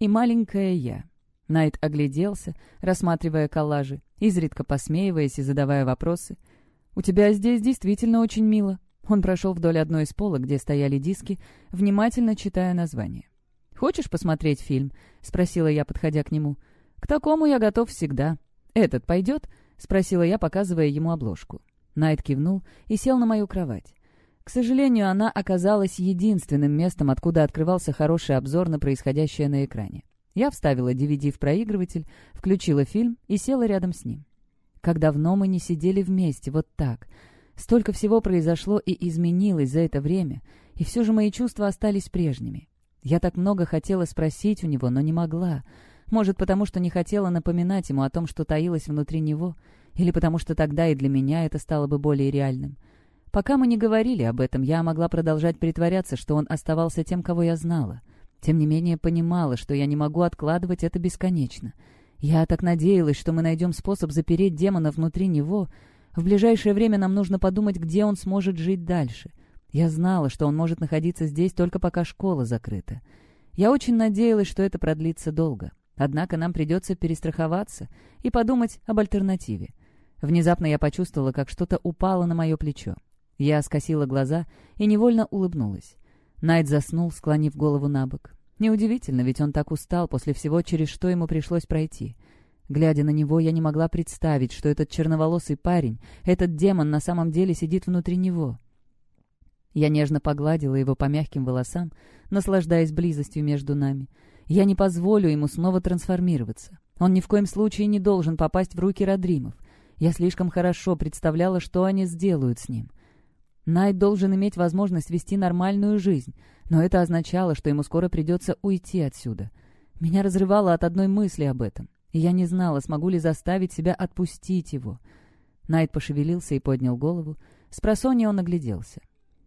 и маленькая я. Найт огляделся, рассматривая коллажи, изредка посмеиваясь и задавая вопросы. «У тебя здесь действительно очень мило», он прошел вдоль одной из полок, где стояли диски, внимательно читая название. «Хочешь посмотреть фильм?» — спросила я, подходя к нему. «К такому я готов всегда. Этот пойдет?» — спросила я, показывая ему обложку. Найт кивнул и сел на мою кровать. К сожалению, она оказалась единственным местом, откуда открывался хороший обзор на происходящее на экране. Я вставила DVD в проигрыватель, включила фильм и села рядом с ним. Как давно мы не сидели вместе, вот так — Столько всего произошло и изменилось за это время, и все же мои чувства остались прежними. Я так много хотела спросить у него, но не могла. Может, потому что не хотела напоминать ему о том, что таилось внутри него, или потому что тогда и для меня это стало бы более реальным. Пока мы не говорили об этом, я могла продолжать притворяться, что он оставался тем, кого я знала. Тем не менее, понимала, что я не могу откладывать это бесконечно. Я так надеялась, что мы найдем способ запереть демона внутри него. В ближайшее время нам нужно подумать, где он сможет жить дальше. Я знала, что он может находиться здесь только пока школа закрыта. Я очень надеялась, что это продлится долго. Однако нам придется перестраховаться и подумать об альтернативе. Внезапно я почувствовала, как что-то упало на мое плечо. Я скосила глаза и невольно улыбнулась. Найт заснул, склонив голову на бок. Неудивительно, ведь он так устал после всего, через что ему пришлось пройти. Глядя на него, я не могла представить, что этот черноволосый парень, этот демон на самом деле сидит внутри него. Я нежно погладила его по мягким волосам, наслаждаясь близостью между нами. Я не позволю ему снова трансформироваться. Он ни в коем случае не должен попасть в руки Родримов. Я слишком хорошо представляла, что они сделают с ним. Найт должен иметь возможность вести нормальную жизнь, но это означало, что ему скоро придется уйти отсюда. Меня разрывало от одной мысли об этом, и я не знала, смогу ли заставить себя отпустить его. Найт пошевелился и поднял голову. С просонья он огляделся.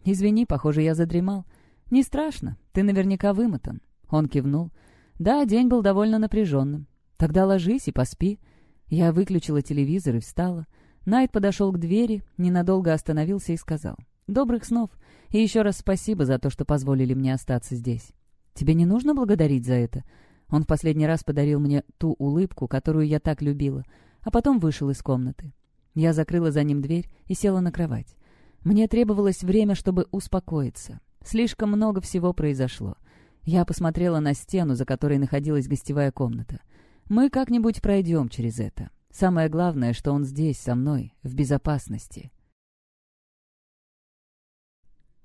«Извини, похоже, я задремал». «Не страшно, ты наверняка вымотан». Он кивнул. «Да, день был довольно напряженным. Тогда ложись и поспи». Я выключила телевизор и встала. Найт подошел к двери, ненадолго остановился и сказал. «Добрых снов. И еще раз спасибо за то, что позволили мне остаться здесь. Тебе не нужно благодарить за это?» Он в последний раз подарил мне ту улыбку, которую я так любила, а потом вышел из комнаты. Я закрыла за ним дверь и села на кровать. Мне требовалось время, чтобы успокоиться. Слишком много всего произошло. Я посмотрела на стену, за которой находилась гостевая комната. Мы как-нибудь пройдем через это. Самое главное, что он здесь, со мной, в безопасности.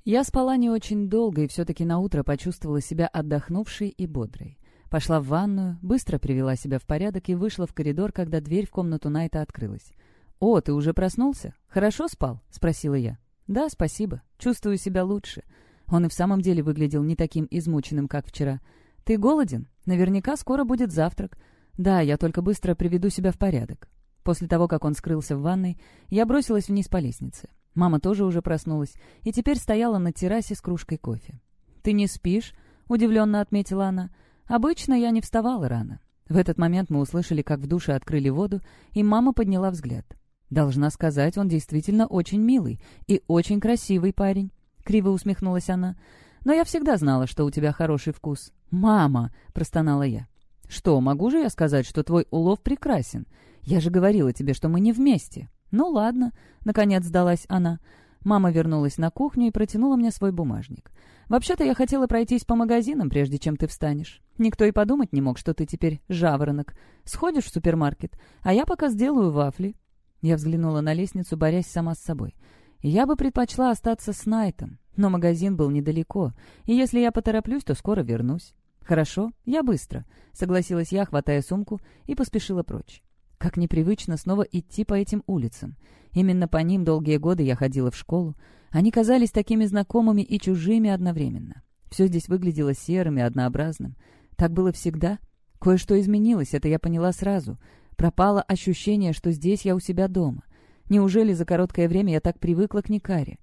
Я спала не очень долго и все-таки наутро почувствовала себя отдохнувшей и бодрой. Пошла в ванную, быстро привела себя в порядок и вышла в коридор, когда дверь в комнату Найта открылась. «О, ты уже проснулся? Хорошо спал?» — спросила я. «Да, спасибо. Чувствую себя лучше». Он и в самом деле выглядел не таким измученным, как вчера. «Ты голоден? Наверняка скоро будет завтрак. Да, я только быстро приведу себя в порядок». После того, как он скрылся в ванной, я бросилась вниз по лестнице. Мама тоже уже проснулась и теперь стояла на террасе с кружкой кофе. «Ты не спишь?» — удивленно отметила она. «Обычно я не вставала рано». В этот момент мы услышали, как в душе открыли воду, и мама подняла взгляд. «Должна сказать, он действительно очень милый и очень красивый парень», — криво усмехнулась она. «Но я всегда знала, что у тебя хороший вкус». «Мама!» — простонала я. «Что, могу же я сказать, что твой улов прекрасен? Я же говорила тебе, что мы не вместе». «Ну ладно», — наконец сдалась она. Мама вернулась на кухню и протянула мне свой бумажник. «Вообще-то я хотела пройтись по магазинам, прежде чем ты встанешь. Никто и подумать не мог, что ты теперь жаворонок. Сходишь в супермаркет, а я пока сделаю вафли. Я взглянула на лестницу, борясь сама с собой. Я бы предпочла остаться с Найтом, но магазин был недалеко, и если я потороплюсь, то скоро вернусь. «Хорошо, я быстро», — согласилась я, хватая сумку, и поспешила прочь. Как непривычно снова идти по этим улицам. Именно по ним долгие годы я ходила в школу. Они казались такими знакомыми и чужими одновременно. Все здесь выглядело серым и однообразным. Так было всегда. Кое-что изменилось, это я поняла сразу. Пропало ощущение, что здесь я у себя дома. Неужели за короткое время я так привыкла к Никаре?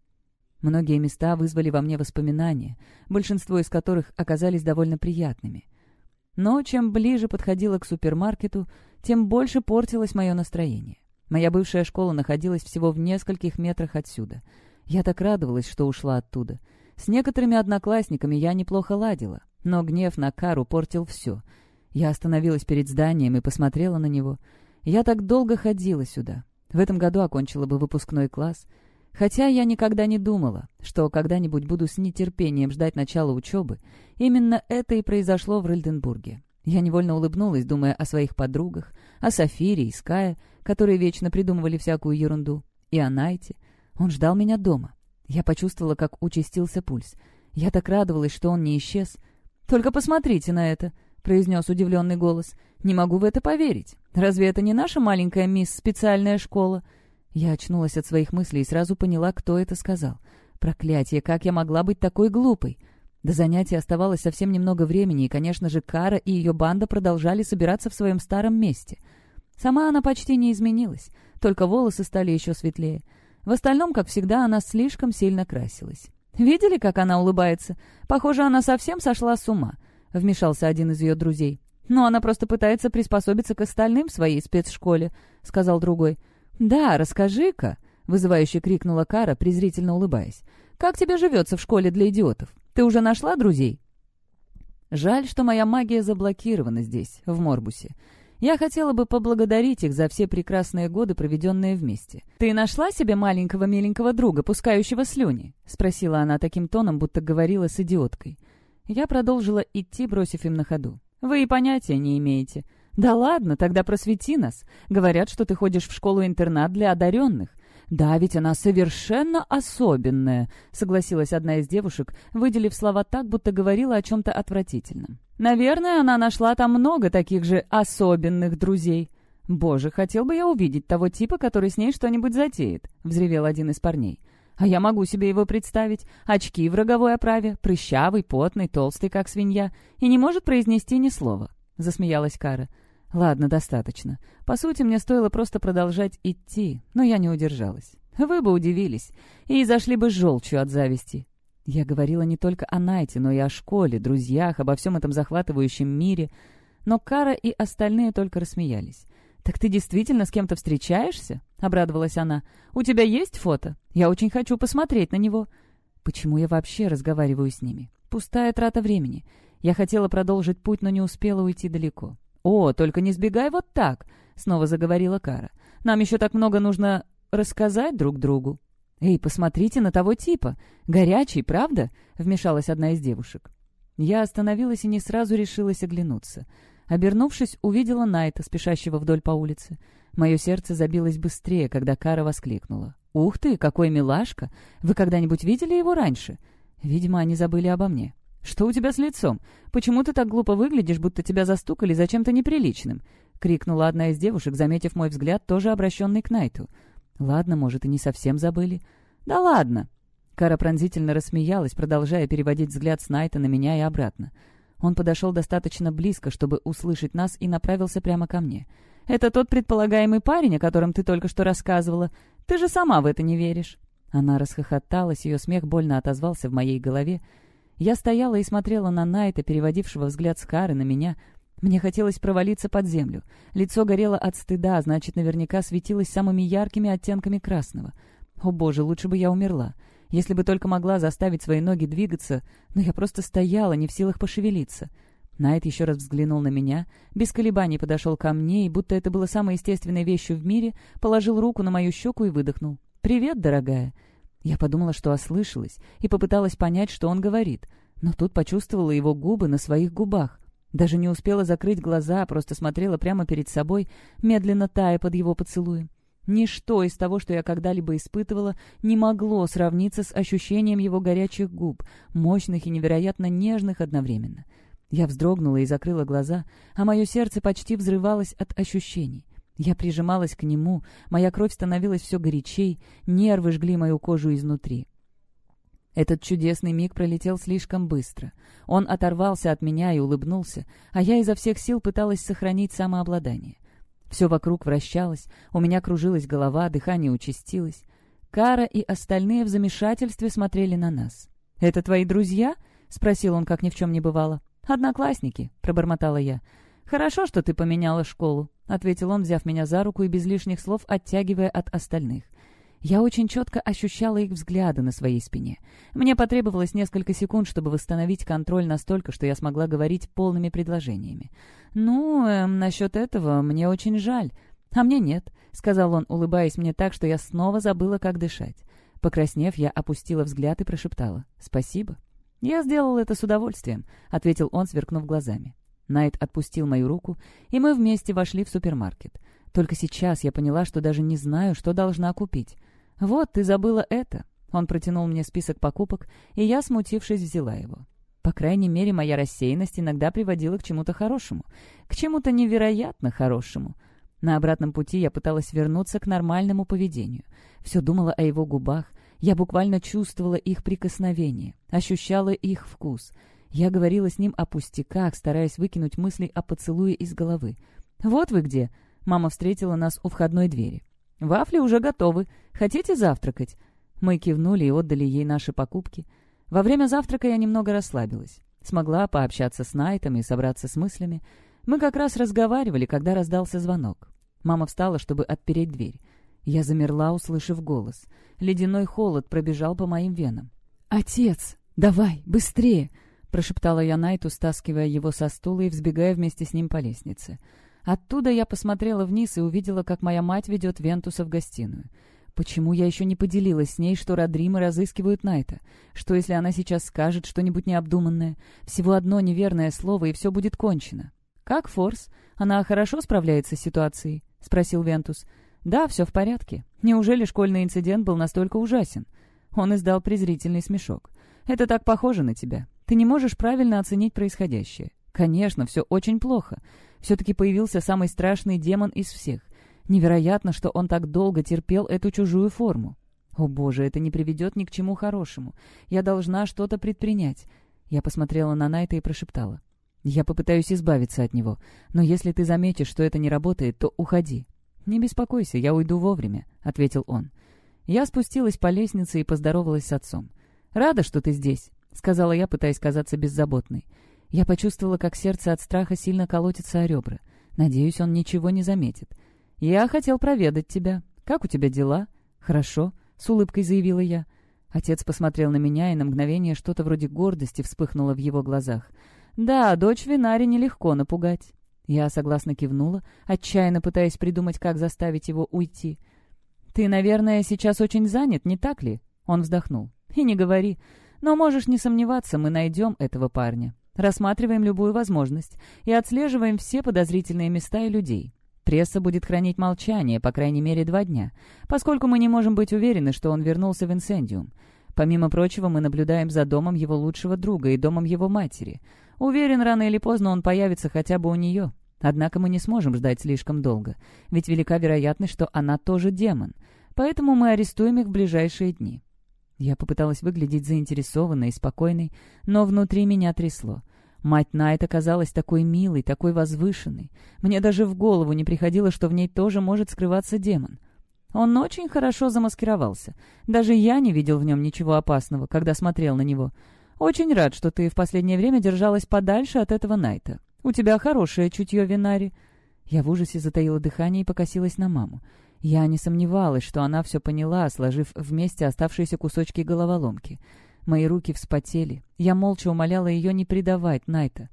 Многие места вызвали во мне воспоминания, большинство из которых оказались довольно приятными. Но чем ближе подходила к супермаркету, тем больше портилось мое настроение. Моя бывшая школа находилась всего в нескольких метрах отсюда. Я так радовалась, что ушла оттуда. С некоторыми одноклассниками я неплохо ладила, но гнев на Кару портил все — я остановилась перед зданием и посмотрела на него. Я так долго ходила сюда. В этом году окончила бы выпускной класс. Хотя я никогда не думала, что когда-нибудь буду с нетерпением ждать начала учебы. Именно это и произошло в Рыльденбурге. Я невольно улыбнулась, думая о своих подругах, о Сафире и Скае, которые вечно придумывали всякую ерунду, и о Найте. Он ждал меня дома. Я почувствовала, как участился пульс. Я так радовалась, что он не исчез. «Только посмотрите на это!» произнес удивленный голос. «Не могу в это поверить. Разве это не наша маленькая мисс специальная школа?» Я очнулась от своих мыслей и сразу поняла, кто это сказал. «Проклятие, как я могла быть такой глупой?» До занятия оставалось совсем немного времени, и, конечно же, Кара и ее банда продолжали собираться в своем старом месте. Сама она почти не изменилась, только волосы стали еще светлее. В остальном, как всегда, она слишком сильно красилась. Видели, как она улыбается? Похоже, она совсем сошла с ума. вмешался один из ее друзей. «Но она просто пытается приспособиться к остальным в своей спецшколе», — сказал другой. «Да, расскажи-ка», — вызывающе крикнула Кара, презрительно улыбаясь. «Как тебе живется в школе для идиотов? Ты уже нашла друзей?» Жаль, что моя магия заблокирована здесь, в Морбусе. Я хотела бы поблагодарить их за все прекрасные годы, проведенные вместе. «Ты нашла себе маленького миленького друга, пускающего слюни?» — спросила она таким тоном, будто говорила с идиоткой. Я продолжила идти, бросив им на ходу. «Вы и понятия не имеете. Да ладно, тогда просвети нас. Говорят, что ты ходишь в школу-интернат для одаренных. «Да, ведь она совершенно особенная», — согласилась одна из девушек, выделив слова так, будто говорила о чем-то отвратительном. «Наверное, она нашла там много таких же особенных друзей». «Боже, хотел бы я увидеть того типа, который с ней что-нибудь затеет», — взревел один из парней. «А я могу себе его представить. Очки в роговой оправе, прыщавый, потный, толстый, как свинья, и не может произнести ни слова», — засмеялась Кара. Ладно, достаточно. По сути, мне стоило просто продолжать идти, но я не удержалась. Вы бы удивились и зашли бы желчью от зависти. Я говорила не только о Найте, но и о школе, друзьях, обо всем этом захватывающем мире. Но Кара и остальные только рассмеялись. «Так ты действительно с кем-то встречаешься?» — обрадовалась она. «У тебя есть фото? Я очень хочу посмотреть на него». «Почему я вообще разговариваю с ними? Пустая трата времени. Я хотела продолжить путь, но не успела уйти далеко. «О, только не сбегай вот так!» — снова заговорила Кара. «Нам еще так много нужно рассказать друг другу». «Эй, посмотрите на того типа! Горячий, правда?» — вмешалась одна из девушек. Я остановилась и не сразу решилась оглянуться. Обернувшись, увидела Найта, спешащего вдоль по улице. Мое сердце забилось быстрее, когда Кара воскликнула. «Ух ты, какой милашка! Вы когда-нибудь видели его раньше?» Видимо, они забыли обо мне. «Что у тебя с лицом? Почему ты так глупо выглядишь, будто тебя застукали за чем-то неприличным?» — крикнула одна из девушек, заметив мой взгляд, тоже обращенный к Найту. «Ладно, может, и не совсем забыли». «Да ладно!» Кара пронзительно рассмеялась, продолжая переводить взгляд с Найта на меня и обратно. Он подошел достаточно близко, чтобы услышать нас, и направился прямо ко мне. «Это тот предполагаемый парень, о котором ты только что рассказывала. Ты же сама в это не веришь». Она расхохоталась, ее смех больно отозвался в моей голове, я стояла и смотрела на Найта, переводившего взгляд с на меня. Мне хотелось провалиться под землю. Лицо горело от стыда, значит, наверняка светилось самыми яркими оттенками красного. О боже, лучше бы я умерла. Если бы только могла заставить свои ноги двигаться, но я просто стояла, не в силах пошевелиться. Найт еще раз взглянул на меня, без колебаний подошел ко мне и, будто это было самой естественной вещью в мире, положил руку на мою щеку и выдохнул. «Привет, дорогая!» Я подумала, что ослышалась, и попыталась понять, что он говорит, но тут почувствовала его губы на своих губах. Даже не успела закрыть глаза, просто смотрела прямо перед собой, медленно тая под его поцелуем. Ничто из того, что я когда-либо испытывала, не могло сравниться с ощущением его горячих губ, мощных и невероятно нежных одновременно. Я вздрогнула и закрыла глаза, а мое сердце почти взрывалось от ощущений. Я прижималась к нему, моя кровь становилась все горячей, нервы жгли мою кожу изнутри. Этот чудесный миг пролетел слишком быстро. Он оторвался от меня и улыбнулся, а я изо всех сил пыталась сохранить самообладание. Все вокруг вращалось, у меня кружилась голова, дыхание участилось. Кара и остальные в замешательстве смотрели на нас. «Это твои друзья?» — спросил он, как ни в чем не бывало. «Одноклассники», — пробормотала я. «Хорошо, что ты поменяла школу», — ответил он, взяв меня за руку и без лишних слов оттягивая от остальных. Я очень четко ощущала их взгляды на своей спине. Мне потребовалось несколько секунд, чтобы восстановить контроль настолько, что я смогла говорить полными предложениями. «Ну, эм, насчет этого мне очень жаль». «А мне нет», — сказал он, улыбаясь мне так, что я снова забыла, как дышать. Покраснев, я опустила взгляд и прошептала «Спасибо». «Я сделал это с удовольствием», — ответил он, сверкнув глазами. Найт отпустил мою руку, и мы вместе вошли в супермаркет. Только сейчас я поняла, что даже не знаю, что должна купить. «Вот, ты забыла это». Он протянул мне список покупок, и я, смутившись, взяла его. По крайней мере, моя рассеянность иногда приводила к чему-то хорошему. К чему-то невероятно хорошему. На обратном пути я пыталась вернуться к нормальному поведению. Все думала о его губах. Я буквально чувствовала их прикосновение, ощущала их вкус — я говорила с ним о пустяках, стараясь выкинуть мысли о поцелуе из головы. «Вот вы где!» Мама встретила нас у входной двери. «Вафли уже готовы. Хотите завтракать?» Мы кивнули и отдали ей наши покупки. Во время завтрака я немного расслабилась. Смогла пообщаться с Найтом и собраться с мыслями. Мы как раз разговаривали, когда раздался звонок. Мама встала, чтобы отпереть дверь. Я замерла, услышав голос. Ледяной холод пробежал по моим венам. «Отец, давай, быстрее!» Прошептала я Найту, стаскивая его со стула и взбегая вместе с ним по лестнице. Оттуда я посмотрела вниз и увидела, как моя мать ведет Вентуса в гостиную. Почему я еще не поделилась с ней, что Родримы разыскивают Найта? Что, если она сейчас скажет что-нибудь необдуманное? Всего одно неверное слово, и все будет кончено. «Как Форс? Она хорошо справляется с ситуацией?» — спросил Вентус. «Да, все в порядке. Неужели школьный инцидент был настолько ужасен?» Он издал презрительный смешок. «Это так похоже на тебя. Ты не можешь правильно оценить происходящее. Конечно, все очень плохо. Все-таки появился самый страшный демон из всех. Невероятно, что он так долго терпел эту чужую форму. О боже, это не приведет ни к чему хорошему. Я должна что-то предпринять. Я посмотрела на Найта и прошептала. Я попытаюсь избавиться от него, но если ты заметишь, что это не работает, то уходи. «Не беспокойся, я уйду вовремя», — ответил он. Я спустилась по лестнице и поздоровалась с отцом. «Рада, что ты здесь», — сказала я, пытаясь казаться беззаботной. Я почувствовала, как сердце от страха сильно колотится о ребра. Надеюсь, он ничего не заметит. «Я хотел проведать тебя. Как у тебя дела?» «Хорошо», — с улыбкой заявила я. Отец посмотрел на меня, и на мгновение что-то вроде гордости вспыхнуло в его глазах. «Да, дочь Винари нелегко напугать». Я согласно кивнула, отчаянно пытаясь придумать, как заставить его уйти. «Ты, наверное, сейчас очень занят, не так ли?» Он вздохнул. «И не говори. Но можешь не сомневаться, мы найдем этого парня. Рассматриваем любую возможность и отслеживаем все подозрительные места и людей. Пресса будет хранить молчание, по крайней мере, два дня, поскольку мы не можем быть уверены, что он вернулся в Инсендиум. Помимо прочего, мы наблюдаем за домом его лучшего друга и домом его матери. Уверен, рано или поздно он появится хотя бы у нее. Однако мы не сможем ждать слишком долго, ведь велика вероятность, что она тоже демон. Поэтому мы арестуем их в ближайшие дни. Я попыталась выглядеть заинтересованной и спокойной, но внутри меня трясло. Мать Найт оказалась такой милой, такой возвышенной. Мне даже в голову не приходило, что в ней тоже может скрываться демон. Он очень хорошо замаскировался. Даже я не видел в нем ничего опасного, когда смотрел на него. Очень рад, что ты в последнее время держалась подальше от этого Найта. У тебя хорошее чутье, Винари. Я в ужасе затаила дыхание и покосилась на маму. Я не сомневалась, что она все поняла, сложив вместе оставшиеся кусочки головоломки — Мои руки вспотели. Я молча умоляла ее не предавать Найта.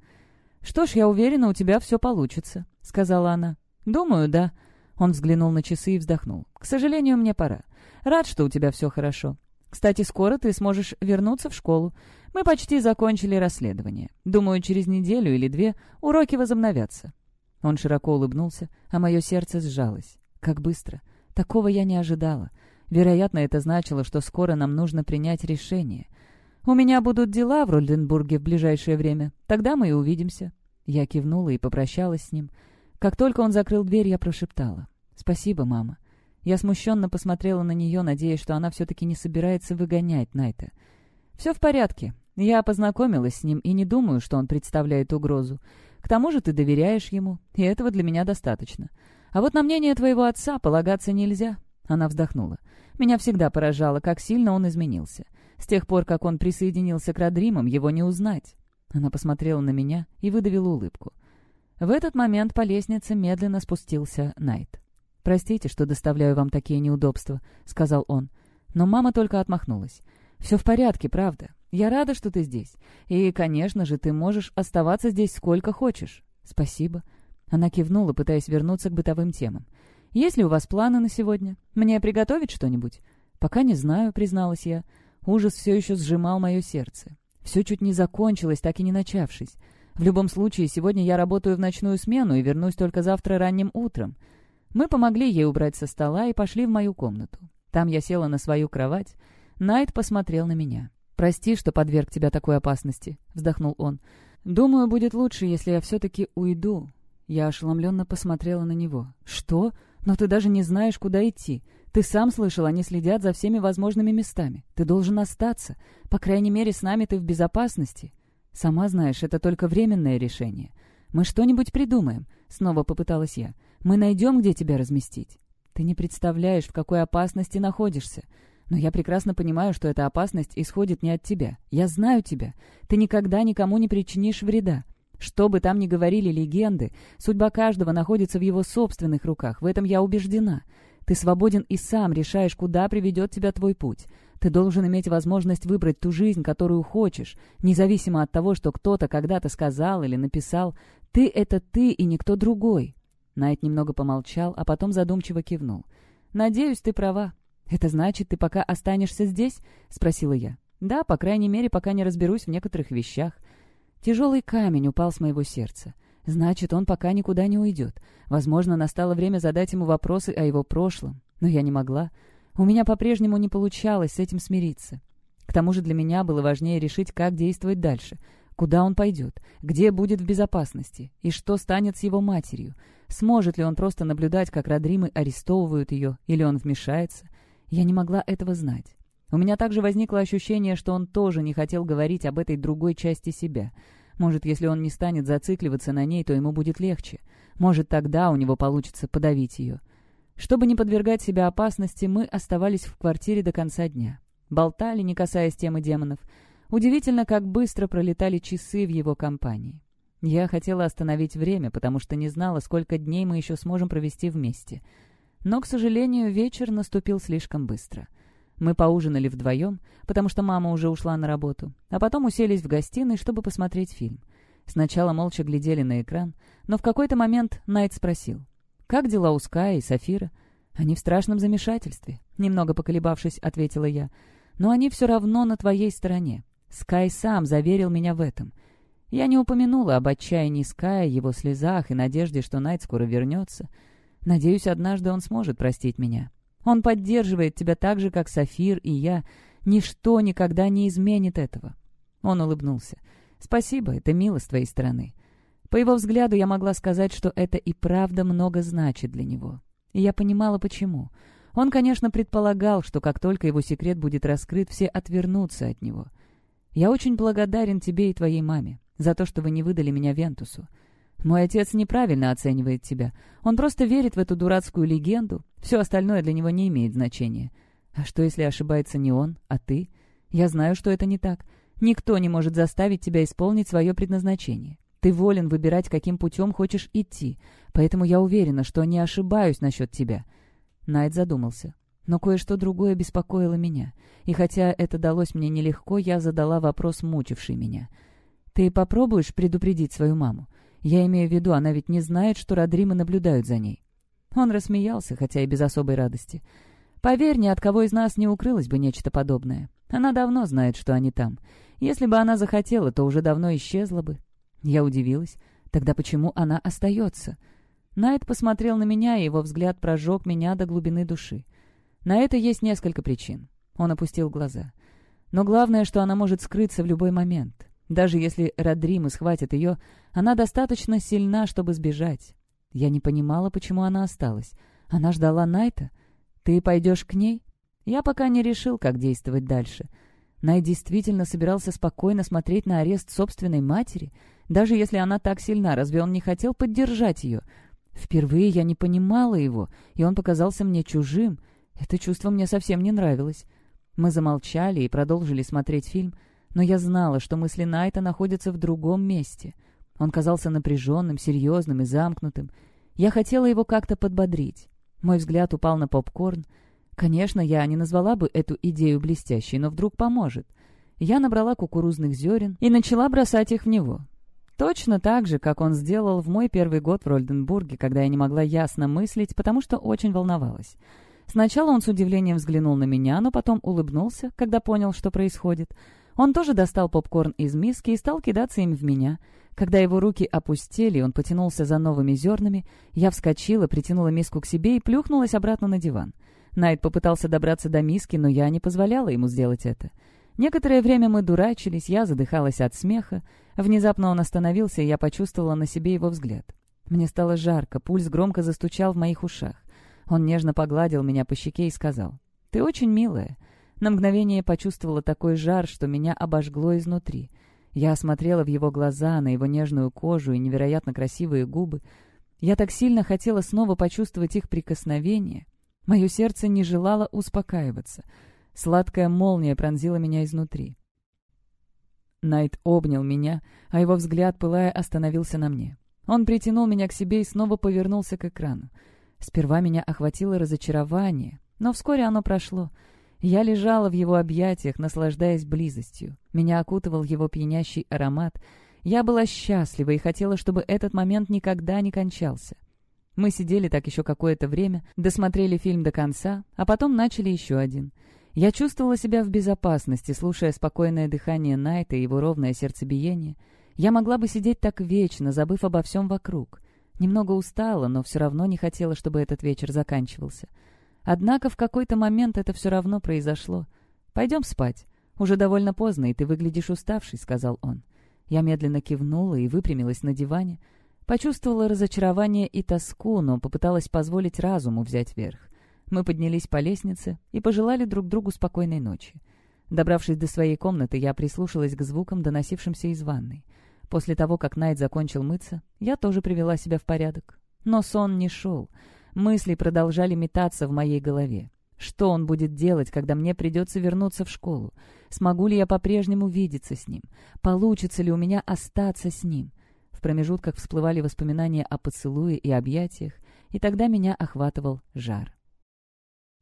«Что ж, я уверена, у тебя все получится», — сказала она. «Думаю, да». Он взглянул на часы и вздохнул. «К сожалению, мне пора. Рад, что у тебя все хорошо. Кстати, скоро ты сможешь вернуться в школу. Мы почти закончили расследование. Думаю, через неделю или две уроки возобновятся». Он широко улыбнулся, а мое сердце сжалось. Как быстро. Такого я не ожидала. Вероятно, это значило, что скоро нам нужно принять решение. «У меня будут дела в Рольденбурге в ближайшее время. Тогда мы и увидимся». Я кивнула и попрощалась с ним. Как только он закрыл дверь, я прошептала. «Спасибо, мама». Я смущенно посмотрела на нее, надеясь, что она все-таки не собирается выгонять Найта. «Все в порядке. Я познакомилась с ним и не думаю, что он представляет угрозу. К тому же ты доверяешь ему, и этого для меня достаточно. А вот на мнение твоего отца полагаться нельзя». Она вздохнула. «Меня всегда поражало, как сильно он изменился. С тех пор, как он присоединился к Родримам, его не узнать. Она посмотрела на меня и выдавила улыбку. В этот момент по лестнице медленно спустился Найт. «Простите, что доставляю вам такие неудобства», — сказал он. Но мама только отмахнулась. «Все в порядке, правда. Я рада, что ты здесь. И, конечно же, ты можешь оставаться здесь сколько хочешь». «Спасибо». Она кивнула, пытаясь вернуться к бытовым темам. «Есть ли у вас планы на сегодня? Мне приготовить что-нибудь?» «Пока не знаю», — призналась я. Ужас все еще сжимал мое сердце. Все чуть не закончилось, так и не начавшись. В любом случае, сегодня я работаю в ночную смену и вернусь только завтра ранним утром. Мы помогли ей убрать со стола и пошли в мою комнату. Там я села на свою кровать. Найт посмотрел на меня. «Прости, что подверг тебя такой опасности», — вздохнул он. «Думаю, будет лучше, если я все-таки уйду». Я ошеломленно посмотрела на него. «Что? Но ты даже не знаешь, куда идти. Ты сам слышал, они следят за всеми возможными местами. Ты должен остаться. По крайней мере, с нами ты в безопасности. Сама знаешь, это только временное решение. Мы что-нибудь придумаем, — снова попыталась я. Мы найдем, где тебя разместить. Ты не представляешь, в какой опасности находишься. Но я прекрасно понимаю, что эта опасность исходит не от тебя. Я знаю тебя. Ты никогда никому не причинишь вреда. Что бы там ни говорили легенды, судьба каждого находится в его собственных руках, в этом я убеждена. Ты свободен и сам решаешь, куда приведет тебя твой путь. Ты должен иметь возможность выбрать ту жизнь, которую хочешь, независимо от того, что кто-то когда-то сказал или написал. Ты — это ты и никто другой». Найт немного помолчал, а потом задумчиво кивнул. «Надеюсь, ты права. Это значит, ты пока останешься здесь?» — спросила я. «Да, по крайней мере, пока не разберусь в некоторых вещах». Тяжелый камень упал с моего сердца. Значит, он пока никуда не уйдет. Возможно, настало время задать ему вопросы о его прошлом. Но я не могла. У меня по-прежнему не получалось с этим смириться. К тому же для меня было важнее решить, как действовать дальше. Куда он пойдет, где будет в безопасности, и что станет с его матерью. Сможет ли он просто наблюдать, как Родримы арестовывают ее, или он вмешается? Я не могла этого знать. У меня также возникло ощущение, что он тоже не хотел говорить об этой другой части себя — может, если он не станет зацикливаться на ней, то ему будет легче. Может, тогда у него получится подавить ее. Чтобы не подвергать себя опасности, мы оставались в квартире до конца дня. Болтали, не касаясь темы демонов. Удивительно, как быстро пролетали часы в его компании. Я хотела остановить время, потому что не знала, сколько дней мы еще сможем провести вместе. Но, к сожалению, вечер наступил слишком быстро — мы поужинали вдвоем, потому что мама уже ушла на работу, а потом уселись в гостиной, чтобы посмотреть фильм. Сначала молча глядели на экран, но в какой-то момент Найт спросил, «Как дела у Ская и Сафира?» «Они в страшном замешательстве», — немного поколебавшись, ответила я. «Но они все равно на твоей стороне. Скай сам заверил меня в этом. Я не упомянула об отчаянии Ская, его слезах и надежде, что Найт скоро вернется. Надеюсь, однажды он сможет простить меня. Он поддерживает тебя так же, как Сафир и я. Ничто никогда не изменит этого». Он улыбнулся. «Спасибо, это мило с твоей стороны». По его взгляду я могла сказать, что это и правда много значит для него. И я понимала, почему. Он, конечно, предполагал, что как только его секрет будет раскрыт, все отвернутся от него. «Я очень благодарен тебе и твоей маме за то, что вы не выдали меня Вентусу. Мой отец неправильно оценивает тебя. Он просто верит в эту дурацкую легенду. Все остальное для него не имеет значения. А что, если ошибается не он, а ты? Я знаю, что это не так. Никто не может заставить тебя исполнить свое предназначение. Ты волен выбирать, каким путем хочешь идти. Поэтому я уверена, что не ошибаюсь насчет тебя». Найт задумался. Но кое-что другое беспокоило меня. И хотя это далось мне нелегко, я задала вопрос, мучивший меня. «Ты попробуешь предупредить свою маму? Я имею в виду, она ведь не знает, что Родримы наблюдают за ней. Он рассмеялся, хотя и без особой радости. Поверь, ни от кого из нас не укрылось бы нечто подобное. Она давно знает, что они там. Если бы она захотела, то уже давно исчезла бы. Я удивилась. Тогда почему она остается? Найт посмотрел на меня, и его взгляд прожег меня до глубины души. На это есть несколько причин. Он опустил глаза. Но главное, что она может скрыться в любой момент. Даже если Родримы схватят ее, она достаточно сильна, чтобы сбежать. Я не понимала, почему она осталась. Она ждала Найта. Ты пойдешь к ней? Я пока не решил, как действовать дальше. Найт действительно собирался спокойно смотреть на арест собственной матери, даже если она так сильна, разве он не хотел поддержать ее? Впервые я не понимала его, и он показался мне чужим. Это чувство мне совсем не нравилось. Мы замолчали и продолжили смотреть фильм — но я знала, что мысли Найта находятся в другом месте. Он казался напряженным, серьезным и замкнутым. Я хотела его как-то подбодрить. Мой взгляд упал на попкорн. Конечно, я не назвала бы эту идею блестящей, но вдруг поможет. Я набрала кукурузных зерен и начала бросать их в него. Точно так же, как он сделал в мой первый год в Рольденбурге, когда я не могла ясно мыслить, потому что очень волновалась. Сначала он с удивлением взглянул на меня, но потом улыбнулся, когда понял, что происходит — он тоже достал попкорн из миски и стал кидаться им в меня. Когда его руки опустели, он потянулся за новыми зернами, я вскочила, притянула миску к себе и плюхнулась обратно на диван. Найт попытался добраться до миски, но я не позволяла ему сделать это. Некоторое время мы дурачились, я задыхалась от смеха. Внезапно он остановился, и я почувствовала на себе его взгляд. Мне стало жарко, пульс громко застучал в моих ушах. Он нежно погладил меня по щеке и сказал, «Ты очень милая. На мгновение почувствовала такой жар, что меня обожгло изнутри. Я осмотрела в его глаза, на его нежную кожу и невероятно красивые губы. Я так сильно хотела снова почувствовать их прикосновение. Мое сердце не желало успокаиваться. Сладкая молния пронзила меня изнутри. Найт обнял меня, а его взгляд, пылая, остановился на мне. Он притянул меня к себе и снова повернулся к экрану. Сперва меня охватило разочарование, но вскоре оно прошло. Я лежала в его объятиях, наслаждаясь близостью. Меня окутывал его пьянящий аромат. Я была счастлива и хотела, чтобы этот момент никогда не кончался. Мы сидели так еще какое-то время, досмотрели фильм до конца, а потом начали еще один — я чувствовала себя в безопасности, слушая спокойное дыхание Найта и его ровное сердцебиение. Я могла бы сидеть так вечно, забыв обо всем вокруг. Немного устала, но все равно не хотела, чтобы этот вечер заканчивался. Однако в какой-то момент это все равно произошло. «Пойдем спать. Уже довольно поздно, и ты выглядишь уставший», — сказал он. Я медленно кивнула и выпрямилась на диване. Почувствовала разочарование и тоску, но попыталась позволить разуму взять верх. Мы поднялись по лестнице и пожелали друг другу спокойной ночи. Добравшись до своей комнаты, я прислушалась к звукам, доносившимся из ванной. После того, как Найт закончил мыться, я тоже привела себя в порядок. Но сон не шел. Мысли продолжали метаться в моей голове. Что он будет делать, когда мне придется вернуться в школу? Смогу ли я по-прежнему видеться с ним? Получится ли у меня остаться с ним? В промежутках всплывали воспоминания о поцелуе и объятиях, и тогда меня охватывал жар.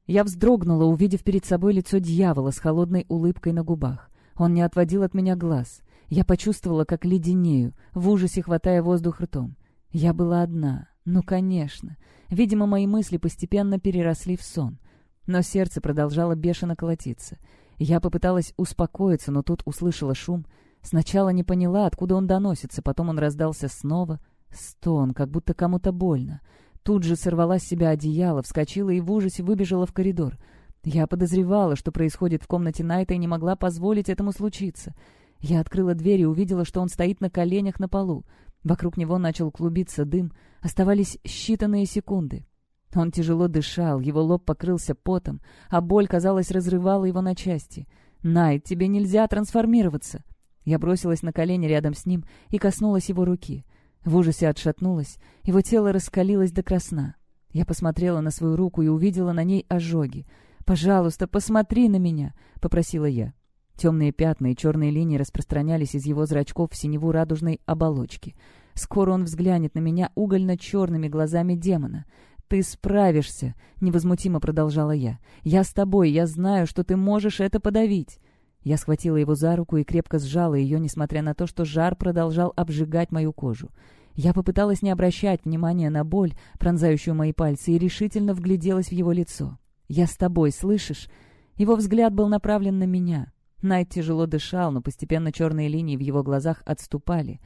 Я вздрогнула, увидев перед собой лицо дьявола с холодной улыбкой на губах. Он не отводил от меня глаз. Я почувствовала, как леденею, в ужасе хватая воздух ртом. Я была одна. Ну, конечно. Видимо, мои мысли постепенно переросли в сон. Но сердце продолжало бешено колотиться. Я попыталась успокоиться, но тут услышала шум. Сначала не поняла, откуда он доносится, потом он раздался снова. Стон, как будто кому-то больно. Тут же сорвала с себя одеяло, вскочила и в ужасе выбежала в коридор. Я подозревала, что происходит в комнате Найта и не могла позволить этому случиться. Я открыла дверь и увидела, что он стоит на коленях на полу. Вокруг него начал клубиться дым. Оставались считанные секунды. Он тяжело дышал, его лоб покрылся потом, а боль, казалось, разрывала его на части. «Найт, тебе нельзя трансформироваться!» Я бросилась на колени рядом с ним и коснулась его руки. В ужасе отшатнулась, его тело раскалилось до красна. Я посмотрела на свою руку и увидела на ней ожоги. «Пожалуйста, посмотри на меня!» — попросила я. Темные пятна и черные линии распространялись из его зрачков в синеву радужной оболочки. Скоро он взглянет на меня угольно-черными глазами демона. «Ты справишься!» — невозмутимо продолжала я. «Я с тобой, я знаю, что ты можешь это подавить!» Я схватила его за руку и крепко сжала ее, несмотря на то, что жар продолжал обжигать мою кожу. Я попыталась не обращать внимания на боль, пронзающую мои пальцы, и решительно вгляделась в его лицо. «Я с тобой, слышишь?» Его взгляд был направлен на меня. Найт тяжело дышал, но постепенно черные линии в его глазах отступали.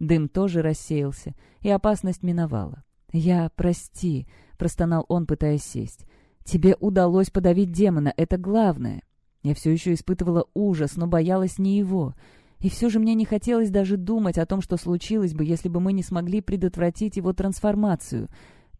Дым тоже рассеялся, и опасность миновала. «Я, прости», — простонал он, пытаясь сесть. «Тебе удалось подавить демона, это главное». Я все еще испытывала ужас, но боялась не его. И все же мне не хотелось даже думать о том, что случилось бы, если бы мы не смогли предотвратить его трансформацию.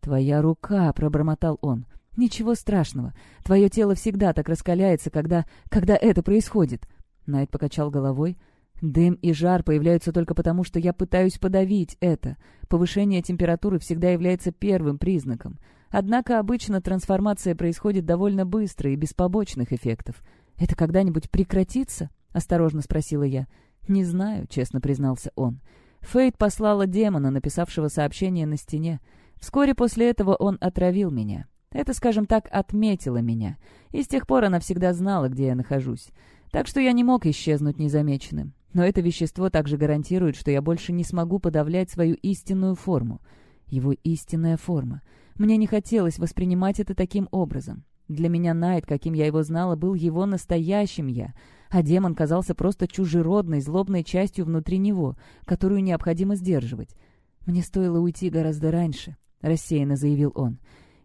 «Твоя рука», — пробормотал он. «Ничего страшного. Твое тело всегда так раскаляется, когда... когда это происходит». Найт покачал головой. «Дым и жар появляются только потому, что я пытаюсь подавить это. Повышение температуры всегда является первым признаком. Однако обычно трансформация происходит довольно быстро и без побочных эффектов. «Это когда-нибудь прекратится?» — осторожно спросила я. «Не знаю», — честно признался он. Фейт послала демона, написавшего сообщение на стене. Вскоре после этого он отравил меня. Это, скажем так, отметило меня. И с тех пор она всегда знала, где я нахожусь. Так что я не мог исчезнуть незамеченным. Но это вещество также гарантирует, что я больше не смогу подавлять свою истинную форму. Его истинная форма. Мне не хотелось воспринимать это таким образом. Для меня Найт, каким я его знала, был его настоящим «я», а демон казался просто чужеродной, злобной частью внутри него, которую необходимо сдерживать. «Мне стоило уйти гораздо раньше», — рассеянно заявил он.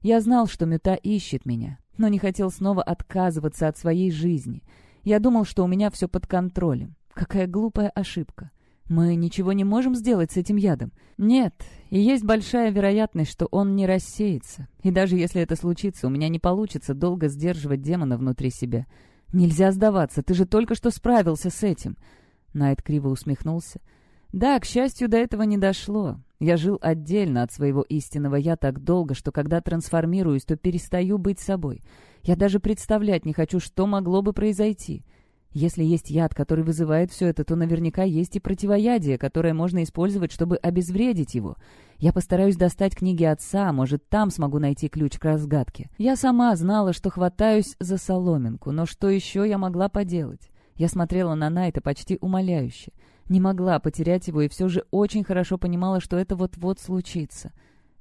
«Я знал, что Мюта ищет меня, но не хотел снова отказываться от своей жизни. Я думал, что у меня все под контролем. Какая глупая ошибка. Мы ничего не можем сделать с этим ядом. Нет, и есть большая вероятность, что он не рассеется. И даже если это случится, у меня не получится долго сдерживать демона внутри себя. Нельзя сдаваться, ты же только что справился с этим. Найт криво усмехнулся. Да, к счастью, до этого не дошло. Я жил отдельно от своего истинного «я» так долго, что когда трансформируюсь, то перестаю быть собой. Я даже представлять не хочу, что могло бы произойти. Если есть яд, который вызывает все это, то наверняка есть и противоядие, которое можно использовать, чтобы обезвредить его. Я постараюсь достать книги отца, может, там смогу найти ключ к разгадке. Я сама знала, что хватаюсь за соломинку, но что еще я могла поделать? Я смотрела на Найта почти умоляюще. Не могла потерять его и все же очень хорошо понимала, что это вот-вот случится.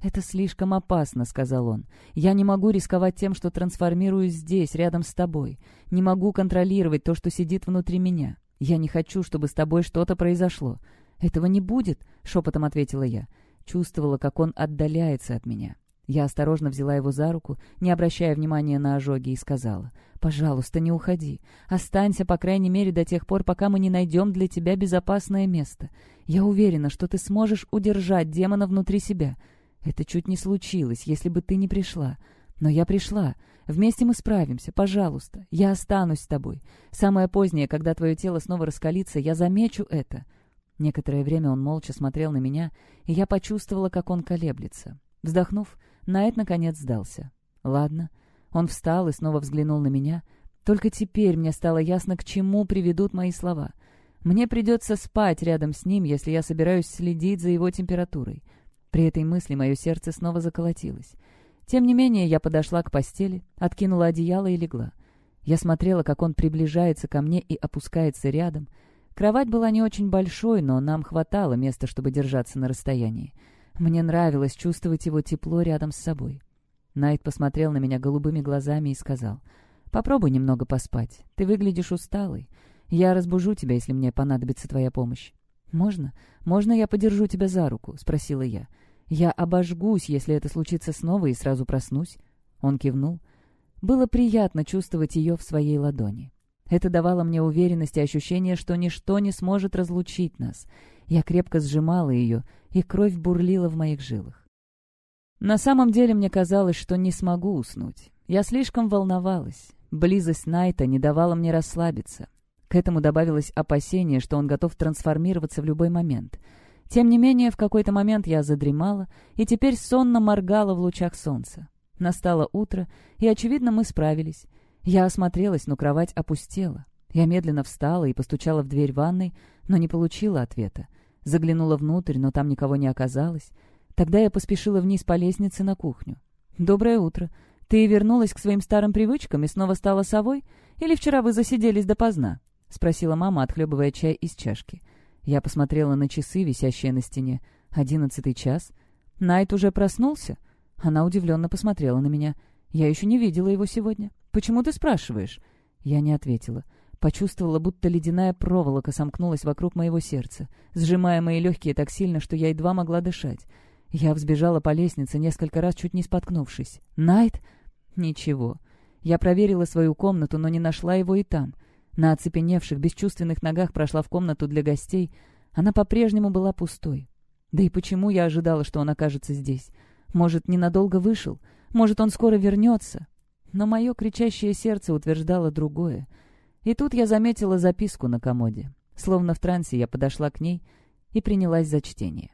«Это слишком опасно», — сказал он. «Я не могу рисковать тем, что трансформируюсь здесь, рядом с тобой. Не могу контролировать то, что сидит внутри меня. Я не хочу, чтобы с тобой что-то произошло». «Этого не будет», — шепотом ответила я. Чувствовала, как он отдаляется от меня. Я осторожно взяла его за руку, не обращая внимания на ожоги, и сказала, «Пожалуйста, не уходи. Останься, по крайней мере, до тех пор, пока мы не найдем для тебя безопасное место. Я уверена, что ты сможешь удержать демона внутри себя. Это чуть не случилось, если бы ты не пришла. Но я пришла. Вместе мы справимся. Пожалуйста, я останусь с тобой. Самое позднее, когда твое тело снова раскалится, я замечу это». Некоторое время он молча смотрел на меня, и я почувствовала, как он колеблется. Вздохнув, Найт наконец сдался. «Ладно». Он встал и снова взглянул на меня. Только теперь мне стало ясно, к чему приведут мои слова. Мне придется спать рядом с ним, если я собираюсь следить за его температурой. При этой мысли мое сердце снова заколотилось. Тем не менее, я подошла к постели, откинула одеяло и легла. Я смотрела, как он приближается ко мне и опускается рядом. Кровать была не очень большой, но нам хватало места, чтобы держаться на расстоянии. Мне нравилось чувствовать его тепло рядом с собой. Найт посмотрел на меня голубыми глазами и сказал, «Попробуй немного поспать. Ты выглядишь усталой. Я разбужу тебя, если мне понадобится твоя помощь». «Можно? Можно я подержу тебя за руку?» — спросила я. «Я обожгусь, если это случится снова, и сразу проснусь». Он кивнул. Было приятно чувствовать ее в своей ладони. Это давало мне уверенность и ощущение, что ничто не сможет разлучить нас. Я крепко сжимала ее, и кровь бурлила в моих жилах. На самом деле мне казалось, что не смогу уснуть. Я слишком волновалась. Близость Найта не давала мне расслабиться. К этому добавилось опасение, что он готов трансформироваться в любой момент. Тем не менее, в какой-то момент я задремала и теперь сонно моргала в лучах солнца. Настало утро, и, очевидно, мы справились. Я осмотрелась, но кровать опустела. Я медленно встала и постучала в дверь ванной, но не получила ответа. Заглянула внутрь, но там никого не оказалось. Тогда я поспешила вниз по лестнице на кухню. «Доброе утро. Ты вернулась к своим старым привычкам и снова стала совой? Или вчера вы засиделись допоздна?» — спросила мама, отхлебывая чай из чашки. Я посмотрела на часы, висящие на стене. «Одиннадцатый час. Найт уже проснулся?» Она удивленно посмотрела на меня. «Я еще не видела его сегодня. Почему ты спрашиваешь?» Я не ответила. Почувствовала, будто ледяная проволока сомкнулась вокруг моего сердца, сжимая мои легкие так сильно, что я едва могла дышать. Я взбежала по лестнице, несколько раз чуть не споткнувшись. «Найт?» «Ничего». Я проверила свою комнату, но не нашла его и там. На оцепеневших, бесчувственных ногах прошла в комнату для гостей. Она по-прежнему была пустой. Да и почему я ожидала, что он окажется здесь? Может, ненадолго вышел? Может, он скоро вернется? Но мое кричащее сердце утверждало другое — и тут я заметила записку на комоде. Словно в трансе я подошла к ней и принялась за чтение.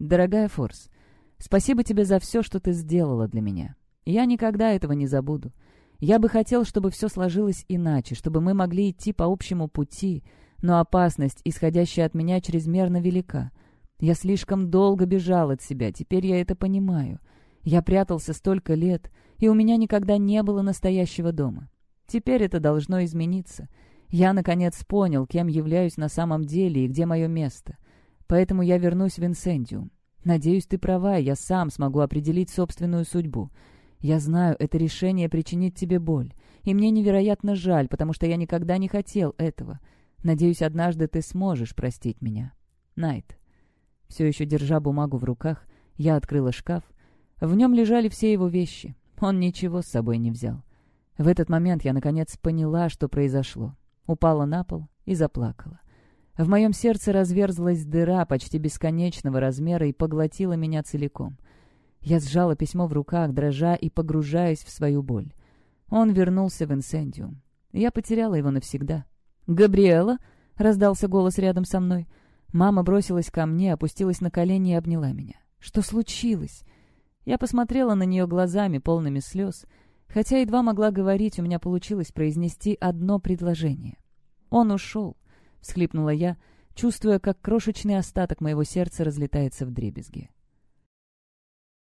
«Дорогая Форс, спасибо тебе за все, что ты сделала для меня. Я никогда этого не забуду. Я бы хотел, чтобы все сложилось иначе, чтобы мы могли идти по общему пути, но опасность, исходящая от меня, чрезмерно велика. Я слишком долго бежал от себя, теперь я это понимаю. Я прятался столько лет, и у меня никогда не было настоящего дома. Теперь это должно измениться. Я, наконец, понял, кем являюсь на самом деле и где мое место. Поэтому я вернусь в Инсендиум. Надеюсь, ты права, я сам смогу определить собственную судьбу. Я знаю, это решение причинит тебе боль. И мне невероятно жаль, потому что я никогда не хотел этого. Надеюсь, однажды ты сможешь простить меня. Найт. Все еще держа бумагу в руках, я открыла шкаф. В нем лежали все его вещи. Он ничего с собой не взял. В этот момент я, наконец, поняла, что произошло. Упала на пол и заплакала. В моем сердце разверзлась дыра почти бесконечного размера и поглотила меня целиком. Я сжала письмо в руках, дрожа и погружаясь в свою боль. Он вернулся в инсендиум. Я потеряла его навсегда. «Габриэла?» — раздался голос рядом со мной. Мама бросилась ко мне, опустилась на колени и обняла меня. «Что случилось?» Я посмотрела на нее глазами, полными слез, Хотя едва могла говорить, у меня получилось произнести одно предложение. «Он ушел», — всхлипнула я, чувствуя, как крошечный остаток моего сердца разлетается в дребезги.